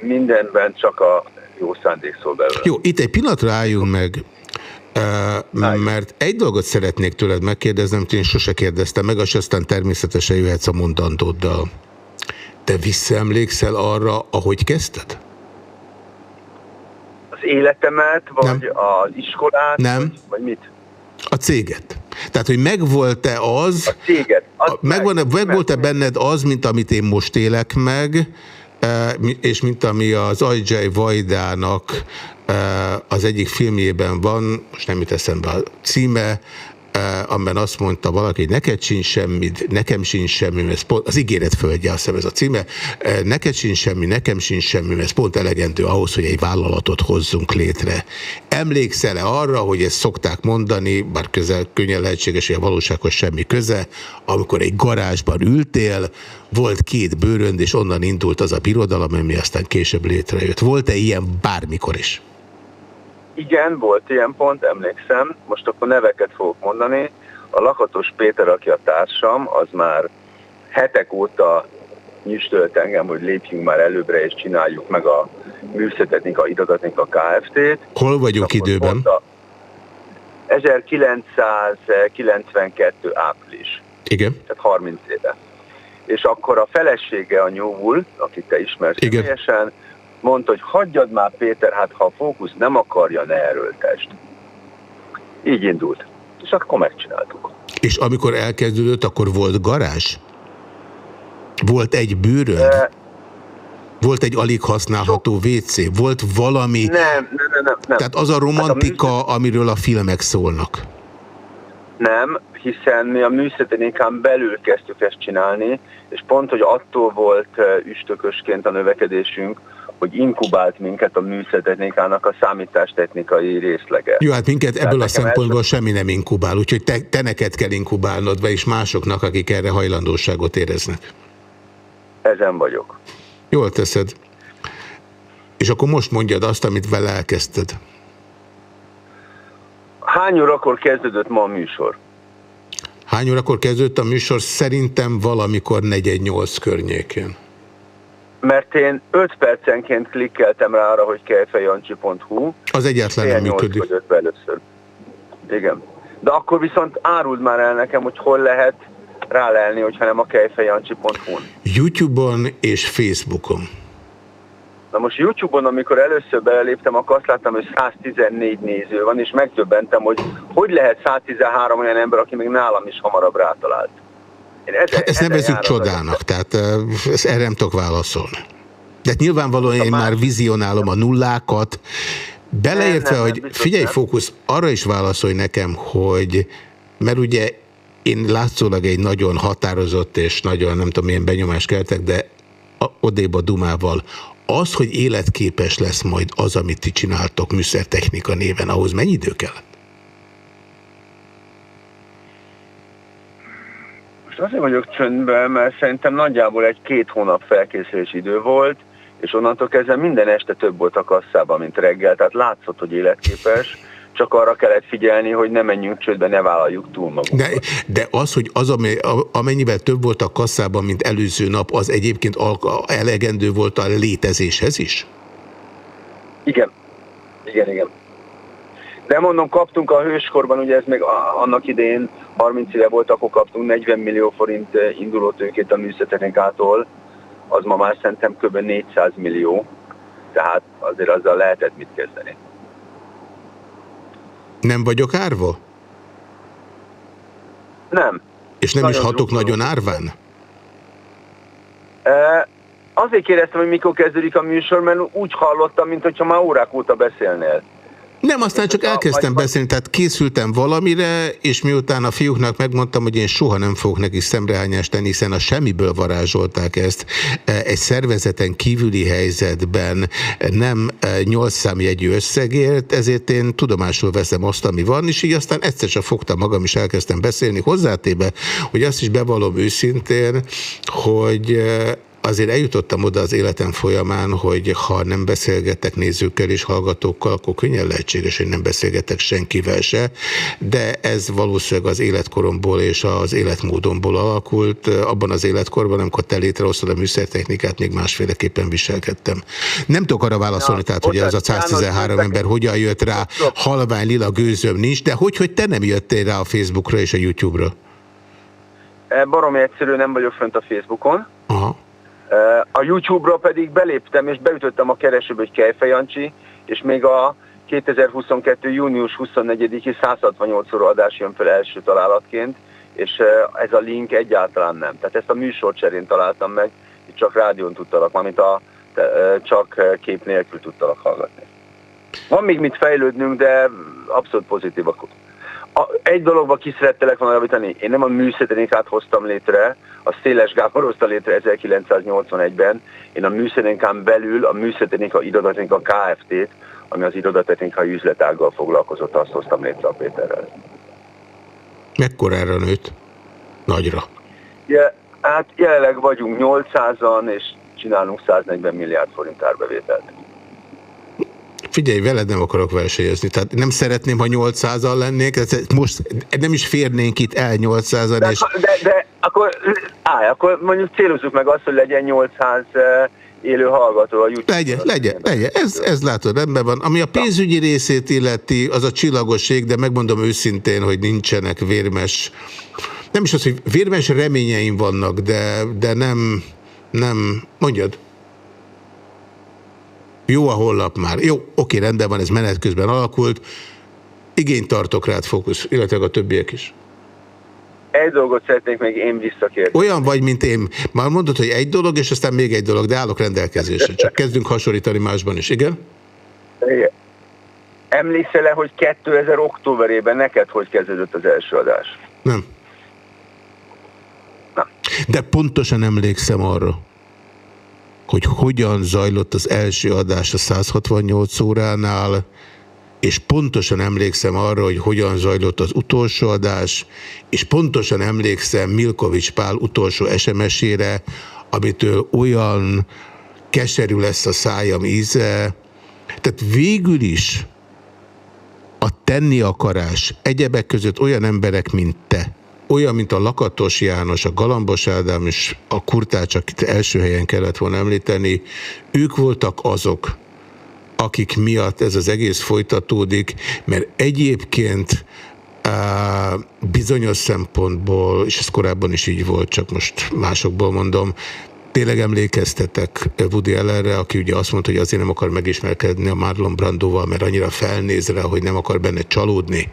Mindenben csak a jó szándék szól belőle. Jó, itt egy pillanatra álljunk meg, mert egy dolgot szeretnék tőled megkérdezni, amit én sose kérdeztem meg, és aztán természetesen jöhetsz a mondandóddal. Te visszaemlékszel arra, ahogy kezdted? Az életemet, vagy Nem. az iskolát? Nem. Vagy, vagy mit? A céget. Tehát, hogy megvolt-e az, a céget, az megvan, meg, megvolt-e benned az, mint amit én most élek meg, e, és mint ami az Ajjai Vajdának e, az egyik filmjében van, most nem jut eszembe a címe, Eh, amiben azt mondta valaki, hogy neked sincs semmi, nekem sincs semmi, ez pont, az ígéret földje, azt hiszem ez a címe, eh, neked sincs semmi, nekem sincs semmi, ez pont elegendő ahhoz, hogy egy vállalatot hozzunk létre. Emlékszel-e arra, hogy ezt szokták mondani, bár közel könnyen lehetséges, hogy a valósághoz semmi köze, amikor egy garázsban ültél, volt két bőrönd, és onnan indult az a birodalom, ami aztán később létrejött. Volt-e ilyen bármikor is? Igen, volt ilyen pont, emlékszem. Most akkor neveket fogok mondani. A Lakatos Péter, aki a társam, az már hetek óta nyüstölt engem, hogy lépjünk már előbbre, és csináljuk meg a műszetetnika, idadatnika Kft-t. Hol vagyunk időben? Mondta, 1992 április. Igen. Tehát 30 éve. És akkor a felesége a Nyúl, akit te ismersz Igen. személyesen, mondta, hogy hagyjad már Péter, hát ha a fókusz nem akarja, ne erőltest. Így indult. És akkor megcsináltuk. És amikor elkezdődött, akkor volt garázs? Volt egy bűröd? E volt egy alig használható WC? Volt valami... Nem, nem, nem. nem. Tehát az a romantika, hát a amiről a filmek szólnak. Nem, hiszen mi a műszetenékán belül kezdtük ezt csinálni, és pont, hogy attól volt üstökösként a növekedésünk, hogy inkubált minket a műszertechnikának a számítástechnikai részlege. Jó, hát minket Tehát ebből a szempontból első... semmi nem inkubál, úgyhogy te, te neked kell inkubálnod, vagy is másoknak, akik erre hajlandóságot éreznek. Ezen vagyok. Jól teszed. És akkor most mondjad azt, amit vele elkezdted. Hány órakor kezdődött ma a műsor? Hány órakor kezdődött a műsor? Szerintem valamikor 4-8 környékén mert én 5 percenként klikkeltem rá arra, hogy kejfejancsi.hu. Az egyetlen nem működik. először. Igen. De akkor viszont áruld már el nekem, hogy hol lehet rálelni, hogyha nem a kejfejancsi.hu-n. YouTube-on és Facebookon. Na most YouTube-on, amikor először beleléptem, akkor azt láttam, hogy 114 néző van, és megdöbbentem, hogy hogy lehet 113 olyan ember, aki még nálam is hamarabb rátalált. Ezen, ezt nevezük csodának, tehát ezt erre nem tudok válaszolni. De nyilvánvalóan én már vizionálom a nullákat, beleértve, nem, nem, hogy figyelj, fókusz, arra is válaszolj nekem, hogy, mert ugye én látszólag egy nagyon határozott és nagyon, nem tudom, milyen benyomást keltek, de odébb a dumával. Az, hogy életképes lesz majd az, amit ti csináltok műszertechnika néven, ahhoz mennyi idő kellett? Most azért vagyok csöndben, mert szerintem nagyjából egy-két hónap felkészülési idő volt, és onnantól kezdve minden este több volt a kasszában, mint reggel, tehát látszott, hogy életképes, csak arra kellett figyelni, hogy ne menjünk csődbe, ne vállaljuk túl magunkat. De, de az, hogy az, amennyivel több volt a kasszában, mint előző nap, az egyébként elegendő volt a létezéshez is? Igen. Igen, igen. De mondom, kaptunk a hőskorban, ugye ez még annak idén 30 éve volt, akkor kaptunk 40 millió forint eh, indulótőkét a műszertechnikától, az ma már szerintem kb. 400 millió, tehát azért azzal lehetett mit kezdeni. Nem vagyok árva? Nem, És nem nagyon is hatok nagyon árván? E, azért kérdeztem, hogy mikor kezdődik a műsor, mert úgy hallottam, mintha már órák óta beszélnél. Nem, aztán csak elkezdtem beszélni, tehát készültem valamire, és miután a fiúknak megmondtam, hogy én soha nem fogok neki szemrehányást tenni, hiszen a semmiből varázsolták ezt. E, egy szervezeten kívüli helyzetben nem e, nyolc számjegyű összegért, ezért én tudomásul veszem azt, ami van, és így aztán egyszer csak fogtam magam, és elkezdtem beszélni hozzátéve, hogy azt is bevallom őszintén, hogy e, azért eljutottam oda az életem folyamán, hogy ha nem beszélgetek nézőkkel és hallgatókkal, akkor könnyen lehetséges, hogy nem beszélgetek senkivel se, de ez valószínűleg az életkoromból és az életmódomból alakult. Abban az életkorban, amikor te létrehoztad a műszertechnikát, még másféleképpen viselkedtem. Nem tudok arra válaszolni, tehát, hogy ez a 113 ember hogyan jött rá, halvány lila gőzöm nincs, de hogy, hogy te nem jöttél rá a Facebookra és a YouTube-ra? Baromi egyszerű, nem vagyok fönt a Facebookon. Aha a YouTube-ra pedig beléptem és beütöttem a keresőbe, hogy Kejfej és még a 2022. június 24-i 168 szor adás jön fel első találatként, és ez a link egyáltalán nem. Tehát ezt a műsor cserén találtam meg, és csak rádión tudtalak, mármint a, csak kép nélkül tudtalak hallgatni. Van még mit fejlődnünk, de abszolút pozitívak egy dologba ki szerettelek volna javítani. Én nem a műszertechnikát hoztam létre, a Széles Gábor hozta létre 1981-ben. Én a műszertechnikán belül a műszertechnika irodatechnika Kft-t, ami az irodatechnikai üzletággal foglalkozott, azt hoztam létre a Péterrel. Mekkorára nőtt? Nagyra. Ja, hát jelenleg vagyunk 800-an, és csinálunk 140 milliárd forint árbevételt. Figyelj, veled nem akarok versenyezni. Tehát nem szeretném, ha 800-al lennék, most nem is férnénk itt el 800-an. De, és... de, de akkor, áj, akkor mondjuk célozzuk meg azt, hogy legyen 800 eh, élő hallgató a YouTube. Legyen, legyen, legyen. Ez, ez látod, rendben van. Ami a pénzügyi részét illeti, az a csillagoség, de megmondom őszintén, hogy nincsenek vérmes, nem is az, hogy vérmes reményeim vannak, de, de nem, nem, mondjad. Jó a hollap már. Jó, oké, rendben van, ez menet közben alakult. Igényt tartok rád, fókusz, illetve a többiek is. Egy dolgot szeretnék még én visszakérni. Olyan vagy, mint én. Már mondod, hogy egy dolog, és aztán még egy dolog, de állok rendelkezésre. Csak kezdünk hasonlítani másban is, igen? Igen. Emlékszel-e, hogy 2000 októberében neked hogy kezdődött az első adás? Nem. Nem. De pontosan emlékszem arra hogy hogyan zajlott az első adás a 168 óránál, és pontosan emlékszem arra, hogy hogyan zajlott az utolsó adás, és pontosan emlékszem Milkovics Pál utolsó SMS-ére, amitől olyan keserű lesz a szájam íze. Tehát végül is a tenni akarás egyebek között olyan emberek, mint te, olyan, mint a Lakatos János, a Galambos Ádám és a Kurtács, akit első helyen kellett volna említeni, ők voltak azok, akik miatt ez az egész folytatódik, mert egyébként bizonyos szempontból, és ez korábban is így volt, csak most másokból mondom, tényleg emlékeztetek Woody Allenre, aki ugye azt mondta, hogy azért nem akar megismerkedni a Marlon Brandoval, mert annyira felnéz rá, hogy nem akar benne csalódni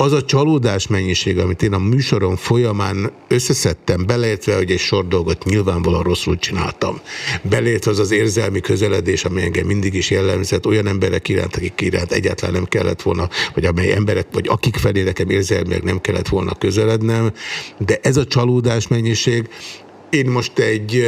az a csalódás mennyiség, amit én a műsorom folyamán összeszedtem, beleértve, hogy egy sor dolgot nyilvánvalóan rosszul csináltam. Beleértve az az érzelmi közeledés, ami engem mindig is jellemzett, olyan emberek iránt, akik iránt egyáltalán nem kellett volna, vagy amely emberek, vagy akik felé nekem érzelmileg nem kellett volna közelednem, de ez a csalódás mennyiség, én most egy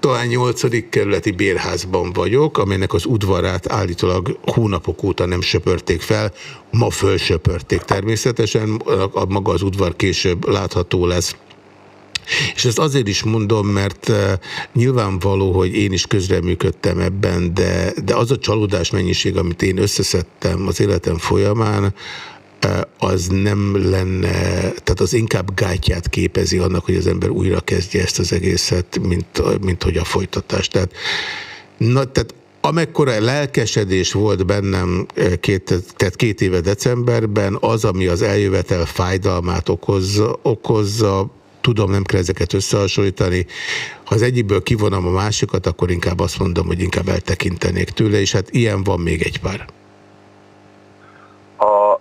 talán 8. kerületi bérházban vagyok, amelynek az udvarát állítólag hónapok óta nem söpörték fel, ma fölsöpörték természetesen, a, maga az udvar később látható lesz. És ezt azért is mondom, mert nyilvánvaló, hogy én is közreműködtem ebben, de, de az a csalódás mennyiség, amit én összeszedtem az életem folyamán, az nem lenne, tehát az inkább gátját képezi annak, hogy az ember újra kezdje ezt az egészet, mint, mint hogy a folytatás. Tehát, na, tehát amekkora lelkesedés volt bennem két, tehát két éve decemberben, az, ami az eljövetel fájdalmát okozza, okozza tudom, nem kell ezeket összehasonlítani. Ha az egyikből kivonom a másikat, akkor inkább azt mondom, hogy inkább eltekintenék tőle, és hát ilyen van még egy pár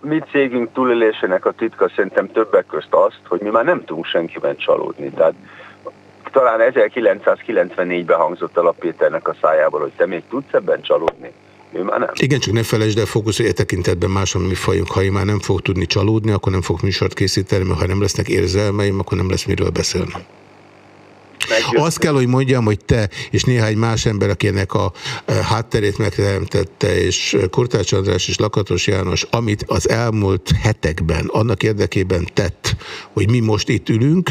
mi cégünk túlélésének a titka szerintem többek közt azt, hogy mi már nem tudunk senkiben csalódni. Tehát talán 1994-ben hangzott el a Péternek a szájából, hogy te még tudsz ebben csalódni. Ő már nem. Igen, csak ne felejtsd el fókusz, hogy e tekintetben máson mi fajunk. Ha én már nem fog tudni csalódni, akkor nem fog műsort készíteni, mert ha nem lesznek érzelmeim, akkor nem lesz miről beszélni. Meggyőzni. Azt kell, hogy mondjam, hogy te és néhány más ember, akinek a e, hátterét megteremtette, és Kurtács András és Lakatos János, amit az elmúlt hetekben annak érdekében tett, hogy mi most itt ülünk,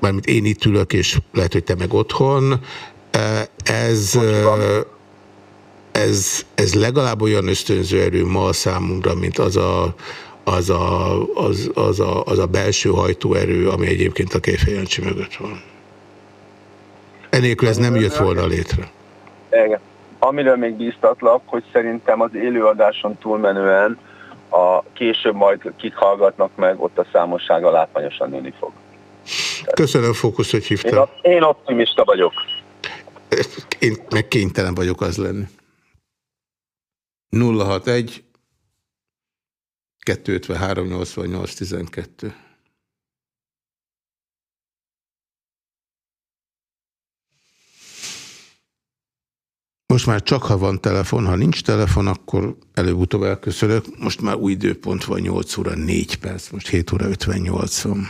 mármint én itt ülök, és lehet, hogy te meg otthon, e, ez, e, ez, ez legalább olyan ösztönző erő ma a számunkra, mint az a, az a, az, az, a, az a belső hajtóerő, ami egyébként a Kejfejancsi mögött van. Enélkül ez nem jött volna létre. Igen. Amiről még bíztatlak, hogy szerintem az élőadáson túlmenően a később majd kik hallgatnak meg, ott a számossága látványosan nőni fog. Köszönöm, Fókusz, hogy hívtál. Én, én optimista vagyok. Én meg kénytelen vagyok az lenni. 061 253 88 12 Most már csak ha van telefon, ha nincs telefon, akkor előbb-utóbb elköszönök. Most már új időpont van, 8 óra 4 perc, most 7 óra 58 van.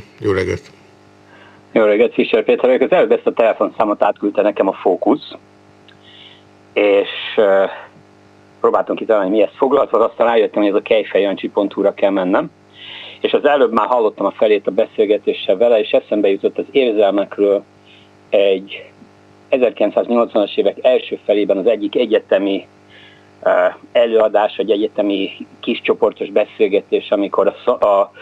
Igen, jó reggelt. Jó reggelt, Fischer Péter vagyok. Az előbb ezt a telefonszámot átküldte nekem a Fókusz, és uh, próbáltam kitalálni, mi ezt foglaltva, aztán rájöttem, hogy ez a kejfejancsi.hu-ra kell mennem. És az előbb már hallottam a felét a beszélgetéssel vele, és eszembe jutott az érzelmekről egy 1980-as évek első felében az egyik egyetemi előadás, vagy egyetemi kiscsoportos beszélgetés, amikor a, a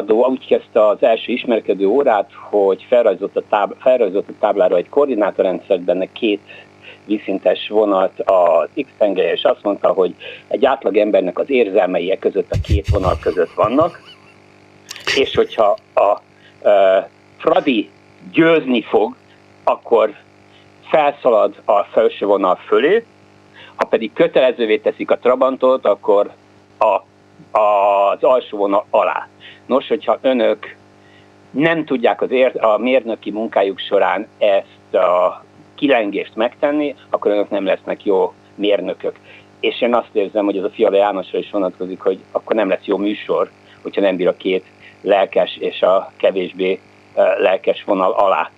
előadó úgy kezdte az első ismerkedő órát, hogy felrajzolt a, táb, felrajzolt a táblára egy koordinátorrendszert, benne két vízszintes vonat az x tengelye, és azt mondta, hogy egy átlag embernek az érzelmei e között a két vonal között vannak, és hogyha a a Fradi győzni fog, akkor felszalad a felső vonal fölé, ha pedig kötelezővé teszik a Trabantot, akkor a, az alsó vonal alá. Nos, hogyha önök nem tudják az ér, a mérnöki munkájuk során ezt a kilengést megtenni, akkor önök nem lesznek jó mérnökök. És én azt érzem, hogy ez a Fiala Jánosra is vonatkozik, hogy akkor nem lesz jó műsor, hogyha nem bír a két lelkes és a kevésbé eh, lelkes vonal alá.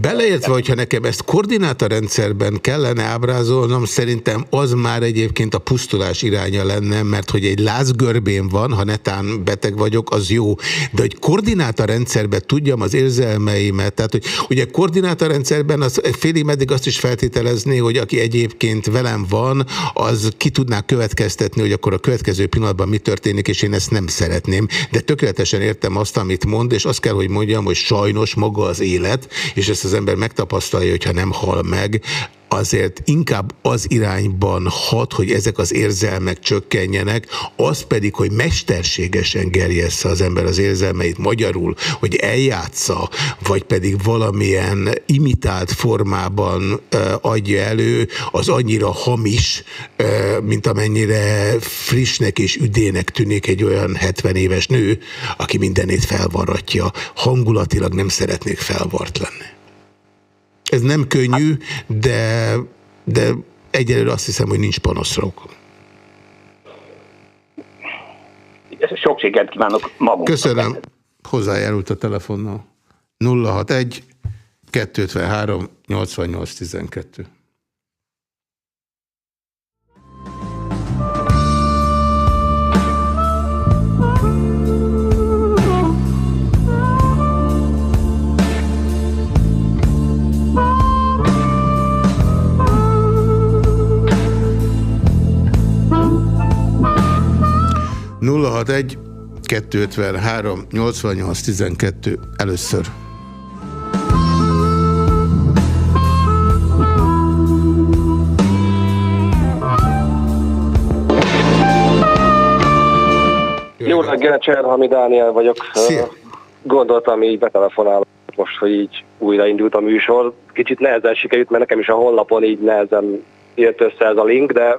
Beleértve, hogyha nekem ezt koordinátorrendszerben kellene ábrázolnom, szerintem az már egyébként a pusztulás iránya lenne, mert hogy egy lázgörbén van, ha netán beteg vagyok, az jó. De hogy koordinátorrendszerben tudjam az érzelmeimet, tehát hogy ugye koordinátorrendszerben az félig meddig azt is feltételezni, hogy aki egyébként velem van, az ki tudná következtetni, hogy akkor a következő pillanatban mi történik, és én ezt nem szeretném. De tökéletesen értem azt, amit mond, és azt kell, hogy mondjam, hogy sajnos maga az élet, és ezt az ember megtapasztalja, hogyha nem hal meg, azért inkább az irányban hat, hogy ezek az érzelmek csökkenjenek, az pedig, hogy mesterségesen gerjessze az ember az érzelmeit magyarul, hogy eljátsza, vagy pedig valamilyen imitált formában adja elő, az annyira hamis, mint amennyire frissnek és üdének tűnik egy olyan 70 éves nő, aki mindenét felvaratja. Hangulatilag nem szeretnék felvart lenni. Ez nem könnyű, de, de egyelőre azt hiszem, hogy nincs panaszra okon. Sok sikert kívánok magunknak. Köszönöm. Hozzájárult a telefonnal. 061 253 88 12. 061 253 88 12 először. Jó reggelt, Cserhami Dániel vagyok. Szia. Gondoltam, így betelefonálok most, hogy így újraindult a műsor. Kicsit nehezen sikerült, mert nekem is a honlapon így nehezen jött össze ez a link, de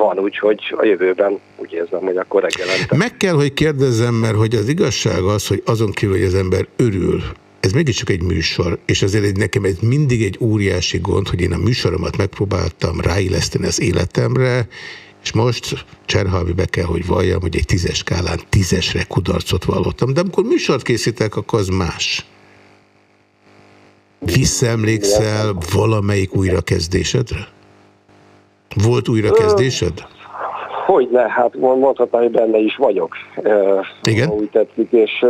van, úgyhogy a jövőben úgy érzem, hogy akkor reggelente. Meg kell, hogy kérdezzem, mert hogy az igazság az, hogy azon kívül, hogy az ember örül, ez mégiscsak egy műsor, és azért egy, nekem ez mindig egy óriási gond, hogy én a műsoromat megpróbáltam ráilleszteni az életemre, és most Cserhalmi be kell, hogy valljam, hogy egy tízes skálán tízesre kudarcot vallottam. De amikor műsort készítek, akkor az más. Visszaemlékszel valamelyik újrakezdésedre? Volt újrakezdésed? Hogy ne, hát mondhatnám, hogy benne is vagyok. Igen? Úgy tetszik, és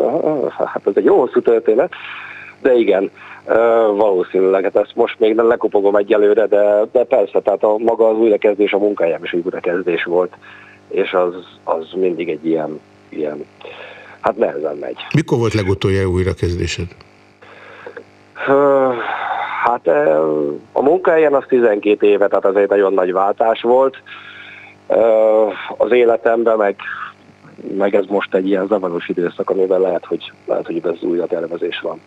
hát ez egy jó hosszú történet, de igen, valószínűleg, hát ezt most még nem lekopogom egyelőre, de, de persze, tehát a maga az újrakezdés, a munkahelyem is újrakezdés volt, és az, az mindig egy ilyen, ilyen, hát nehezen megy. Mikor volt legutoljára újrakezdésed? Hát a munkahelyen az 12 éve, tehát az egy nagyon nagy váltás volt. Az életemben meg, meg ez most egy ilyen zavaros időszak, amiben lehet, hogy, lehet, hogy ez újra tervezés van.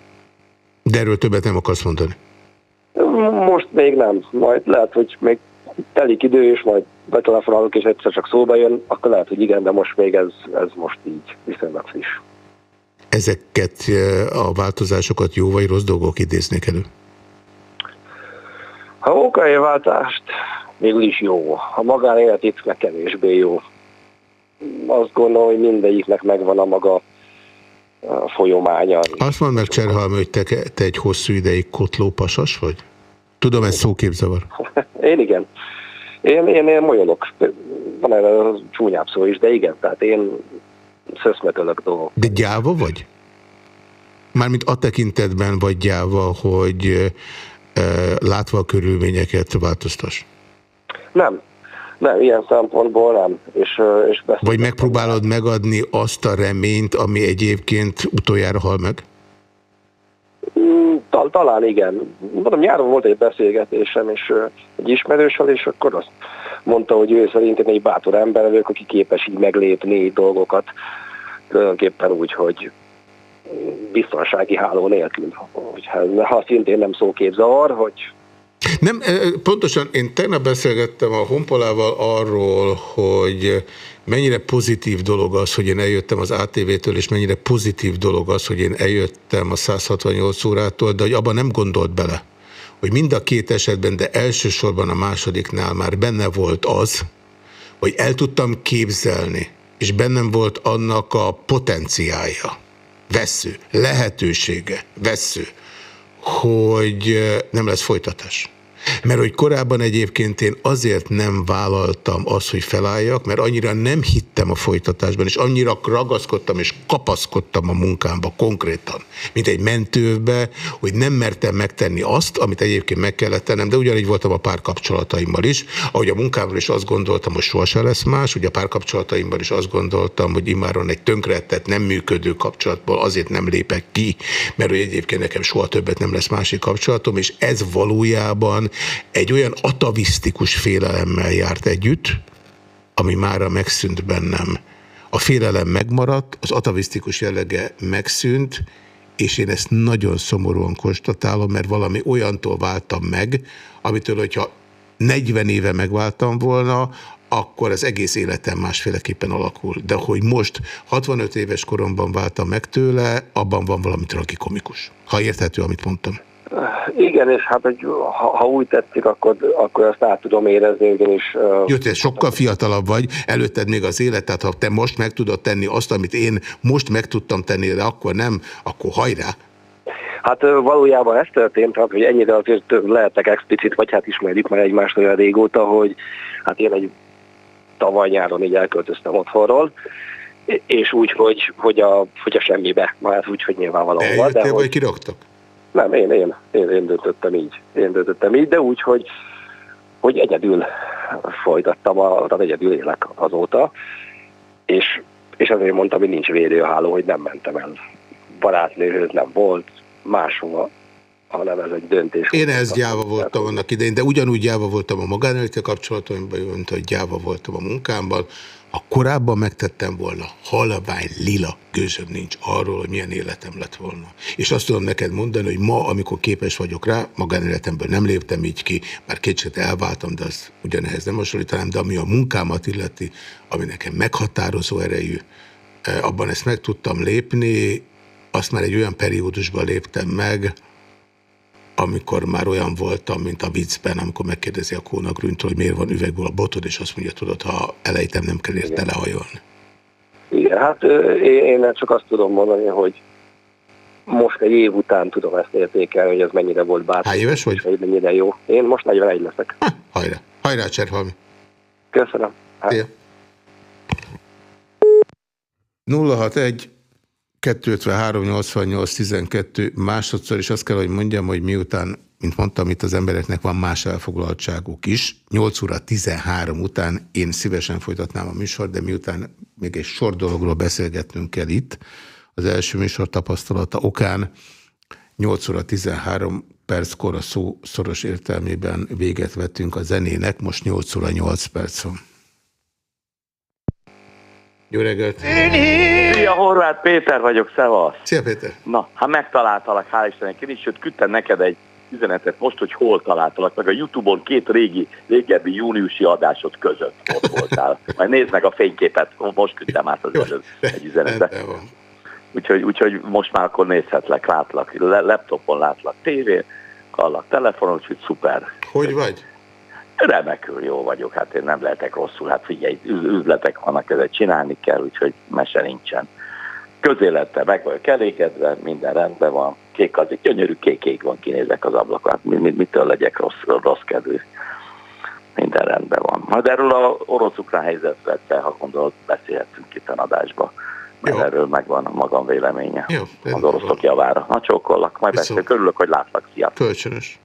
De erről többet nem akarsz mondani? Most még nem. Majd lehet, hogy még telik idő, és majd betelefonálok, és egyszer csak szóba jön, akkor lehet, hogy igen, de most még ez, ez most így viszonylag friss. Ezeket a változásokat jó vagy rossz dolgok idéznék elő? Ha munkahelyváltást végül is jó, ha magánéletét meg kevésbé jó. Azt gondolom, hogy mindegyiknek megvan a maga a folyománya. Azt mondd meg, Cserhalmi, hogy te, te egy hosszú ideig kotlópasas vagy? Tudom, ez szóképzavar. én igen. Én, én, én molyolok. Van erre a csúnyább szó is, de igen, tehát én szöszmetölök dolgok. De gyáva vagy? Mármint a tekintetben vagy gyáva, hogy látva a körülményeket változtas? Nem. Nem, ilyen szempontból nem. És, és Vagy megpróbálod megadni azt a reményt, ami egyébként utoljára hal meg? Mm, tal talán igen. Mondom, nyáron volt egy beszélgetésem, és egy ismerősvel, és akkor azt mondta, hogy ő szerint én egy bátor ember vagyok, aki képes így meglépni dolgokat, tulajdonképpen úgy, hogy biztonsági háló nélkül. Ha szintén nem szóképzavar, hogy nem, pontosan én tegnap beszélgettem a Honpolával arról, hogy mennyire pozitív dolog az, hogy én eljöttem az ATV-től, és mennyire pozitív dolog az, hogy én eljöttem a 168 órától, de hogy abban nem gondolt bele, hogy mind a két esetben, de elsősorban a másodiknál már benne volt az, hogy el tudtam képzelni, és bennem volt annak a potenciája, vesző, lehetősége, vesző, hogy nem lesz folytatás. Mert hogy korábban egyébként én azért nem vállaltam azt, hogy felálljak, mert annyira nem hittem a folytatásban, és annyira ragaszkodtam és kapaszkodtam a munkámba konkrétan, mint egy mentőbe, hogy nem mertem megtenni azt, amit egyébként meg kellett tennem, de ugyanígy voltam a párkapcsolataimmal is, ahogy a munkámról is azt gondoltam, hogy sohasem lesz más, ugye a párkapcsolataimmal is azt gondoltam, hogy imáron egy tönkretett, nem működő kapcsolatból azért nem lépek ki, mert hogy egyébként nekem soha többet nem lesz másik kapcsolatom, és ez valójában egy olyan atavisztikus félelemmel járt együtt, ami mára megszűnt bennem. A félelem megmaradt, az atavisztikus jellege megszűnt, és én ezt nagyon szomorúan konstatálom, mert valami olyantól váltam meg, amitől, hogyha 40 éve megváltam volna, akkor az egész életem másféleképpen alakul. De hogy most 65 éves koromban váltam meg tőle, abban van valami tragikomikus. Ha érthető, amit mondtam. Igen, és hát hogy ha, ha úgy tetszik, akkor, akkor ezt át tudom érezni, ugyanis... Jó, te sokkal fiatalabb vagy, előtted még az élet, tehát ha te most meg tudod tenni azt, amit én most meg tudtam tenni, de akkor nem, akkor hajrá! Hát valójában ez történt, hát, hogy ennyire azért lehetek explicit, vagy hát ismerjük már egymást olyan régóta, hogy hát én egy tavaly nyáron így elköltöztem otthonról, és úgy, hogy, hogy, a, hogy a semmibe, hát úgy, hogy nyilvánvalóan van. De vagy kiraktak? Nem, én, én, én, én döntöttem így. Én döntöttem így, de úgy, hogy, hogy egyedül folytattam, a, tehát egyedül élek azóta, és és azért mondtam, hogy nincs védőháló, hogy nem mentem el. Barátnőhöz nem volt, máshova, hanem ez egy döntés. Én ehhez gyáva voltam annak idején, de ugyanúgy gyáva voltam a magánélete kapcsolatomban, mint hogy gyáva voltam a munkámban. Ha korábban megtettem volna, halabány lila gőzöm nincs arról, hogy milyen életem lett volna. És azt tudom neked mondani, hogy ma, amikor képes vagyok rá, magánéletemből nem léptem így ki, már kétséget elváltam, de az ugyanehez nem hasonlítanám, de ami a munkámat illeti, ami nekem meghatározó erejű, eh, abban ezt meg tudtam lépni, azt már egy olyan periódusban léptem meg, amikor már olyan voltam, mint a viccben, amikor megkérdezi a Kóna Grüntől, hogy miért van üvegből a botod, és azt mondja, tudod, ha elejtem, nem kell érte lehajolni. Igen, hát én csak azt tudom mondani, hogy most egy év után tudom ezt értékelni, hogy ez mennyire volt bár. Hány éves vagy? És mennyire jó. Én most 41 leszek. Ha, hajrá. Hajrá, Cserhalmi. Köszönöm. Hát. 061 253 88 12 másodszor, és azt kell, hogy mondjam, hogy miután, mint mondtam, itt az embereknek van más elfoglaltságuk is, 8 óra 13 után én szívesen folytatnám a műsor, de miután még egy sor dologról beszélgetnünk kell itt, az első műsor tapasztalata okán 8 óra 13 perckor a szó szoros értelmében véget vettünk a zenének, most 8 óra 8 perc van. Jó reggelt! Szia, Horváth Péter vagyok, szevasz! Szia, Péter! Na, hát megtaláltalak, hál' Istennek én is, sőt, küldtem neked egy üzenetet most, hogy hol találtalak, meg a Youtube-on két régi, régebbi júniusi adásod között ott voltál. Majd nézd meg a fényképet, most küldtem át az előbb egy üzenetet. Úgyhogy, úgyhogy most már akkor nézhetlek, látlak, laptopon látlak, tévén, hallak telefonon, úgyhogy szuper. Hogy vagy? Remekül jó vagyok, hát én nem lehetek rosszul, hát figyelj, üzletek vannak, ezzel csinálni kell, úgyhogy mese nincsen. Közélette meg vagyok elégedve, minden rendben van, kék az, gyönyörű kék van, kinézek az ablakon, hát mitől legyek rossz, rossz kedvű. Minden rendben van. Majd erről a orosz-ukrán helyzetről, ha gondolod, beszélhetünk itt a adásba. Mert Jó. erről megvan a magam véleménye. Jó, az oroszok javára. Na csókollak, majd beszélek. Örülök, hogy látlak. Szia. Kölcsönös.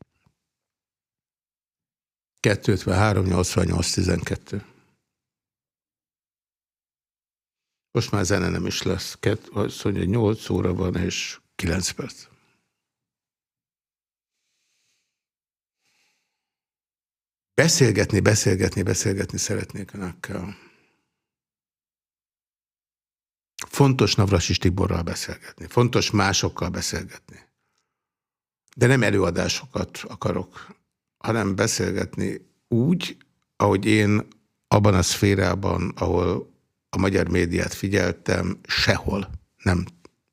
253 88 12. Most már zene nem is lesz. Kett, azt mondja, 8 óra van és 9 perc. Beszélgetni, beszélgetni, beszélgetni szeretnék önökkel. Fontos Navrasis Tiborral beszélgetni, fontos másokkal beszélgetni. De nem előadásokat akarok hanem beszélgetni úgy, ahogy én abban a szférában, ahol a magyar médiát figyeltem, sehol nem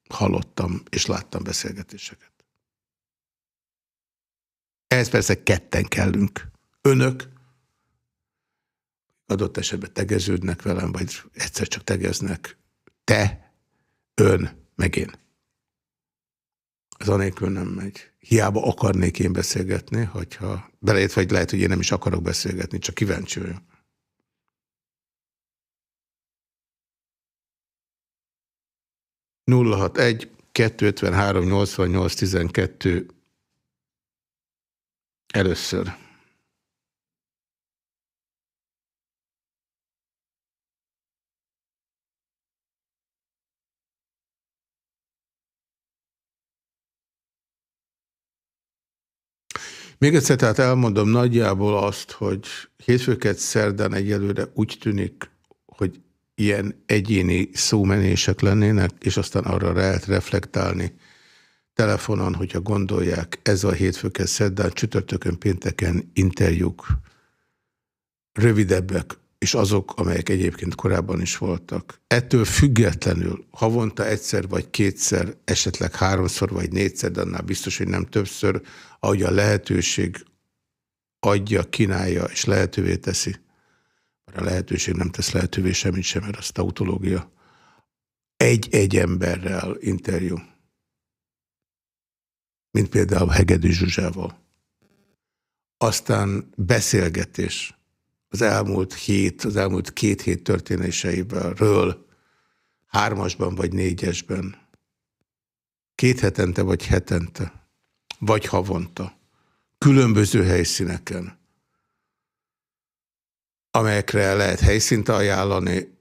hallottam és láttam beszélgetéseket. Ehhez persze ketten kellünk. Önök adott esetben tegeződnek velem, vagy egyszer csak tegeznek. Te, ön, meg én. Az anélkül nem megy. Hiába akarnék én beszélgetni, hogyha belejött, vagy lehet, hogy én nem is akarok beszélgetni, csak kíváncsi vagyok. nulla hat egy 253 88 12 először. Még egyszer tehát elmondom nagyjából azt, hogy hétfőket szerdán egyelőre úgy tűnik, hogy ilyen egyéni szómenések lennének, és aztán arra lehet reflektálni telefonon, hogyha gondolják, ez a hétfőket szerdán, csütörtökön, pénteken interjúk rövidebbek, és azok, amelyek egyébként korábban is voltak. Ettől függetlenül havonta egyszer vagy kétszer, esetleg háromszor vagy négyszer, de annál biztos, hogy nem többször, ahogy a lehetőség adja, kínálja és lehetővé teszi. Mert a lehetőség nem tesz lehetővé semmit sem, mert az tautológia. Egy-egy emberrel interjú. Mint például Hegedű Zsuzsával. Aztán beszélgetés az elmúlt hét, az elmúlt két hét történéseiről, hármasban vagy négyesben, két hetente vagy hetente, vagy havonta, különböző helyszíneken, amelyekre lehet helyszínt ajánlani,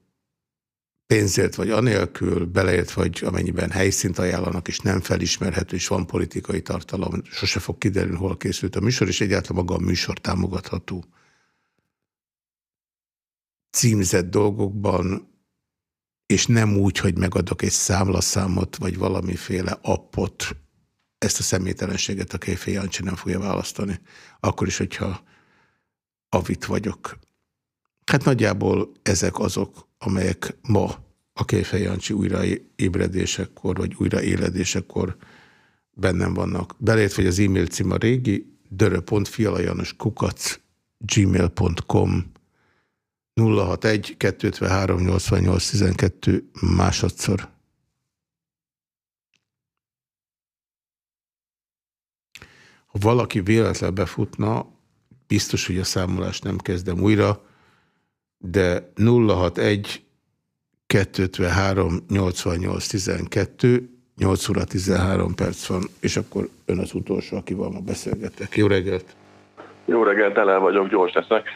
pénzért vagy anélkül, beleért vagy amennyiben helyszínt ajánlanak, és nem felismerhető, és van politikai tartalom, sose fog kiderülni, hol készült a műsor, és egyáltalán maga a műsor támogatható. Címzett dolgokban, és nem úgy, hogy megadok egy számlaszámot, vagy valamiféle appot, ezt a személytelenséget a Kéfé Jancsi nem fogja választani. Akkor is, hogyha avit vagyok. Hát nagyjából ezek azok, amelyek ma a Kéfej Jancsi újraébredésekor, vagy újraéledésekor bennem vannak. Belét, vagy az e-mail cím a régi, dörö.fialajanos kukac gmail.com 061 253 88 12 másodszor. Ha valaki véletlen befutna, biztos, hogy a számolást nem kezdem újra, de 061 253 88 12 8 óra 13 perc van, és akkor ön az utolsó, akivel ma beszélgetek. Jó reggelt! Jó reggelt, el vagyok, gyors leszek.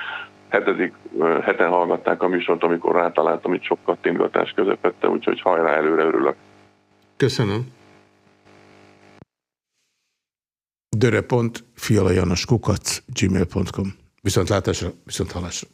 Hetedik heten hallgatták a műsort, amikor rátaláltam itt sok kattintgatás közepette, úgyhogy hajrá előre örülök. Köszönöm. Döre.fialajanoskukac gmail.com Viszont látásra, viszont halásra.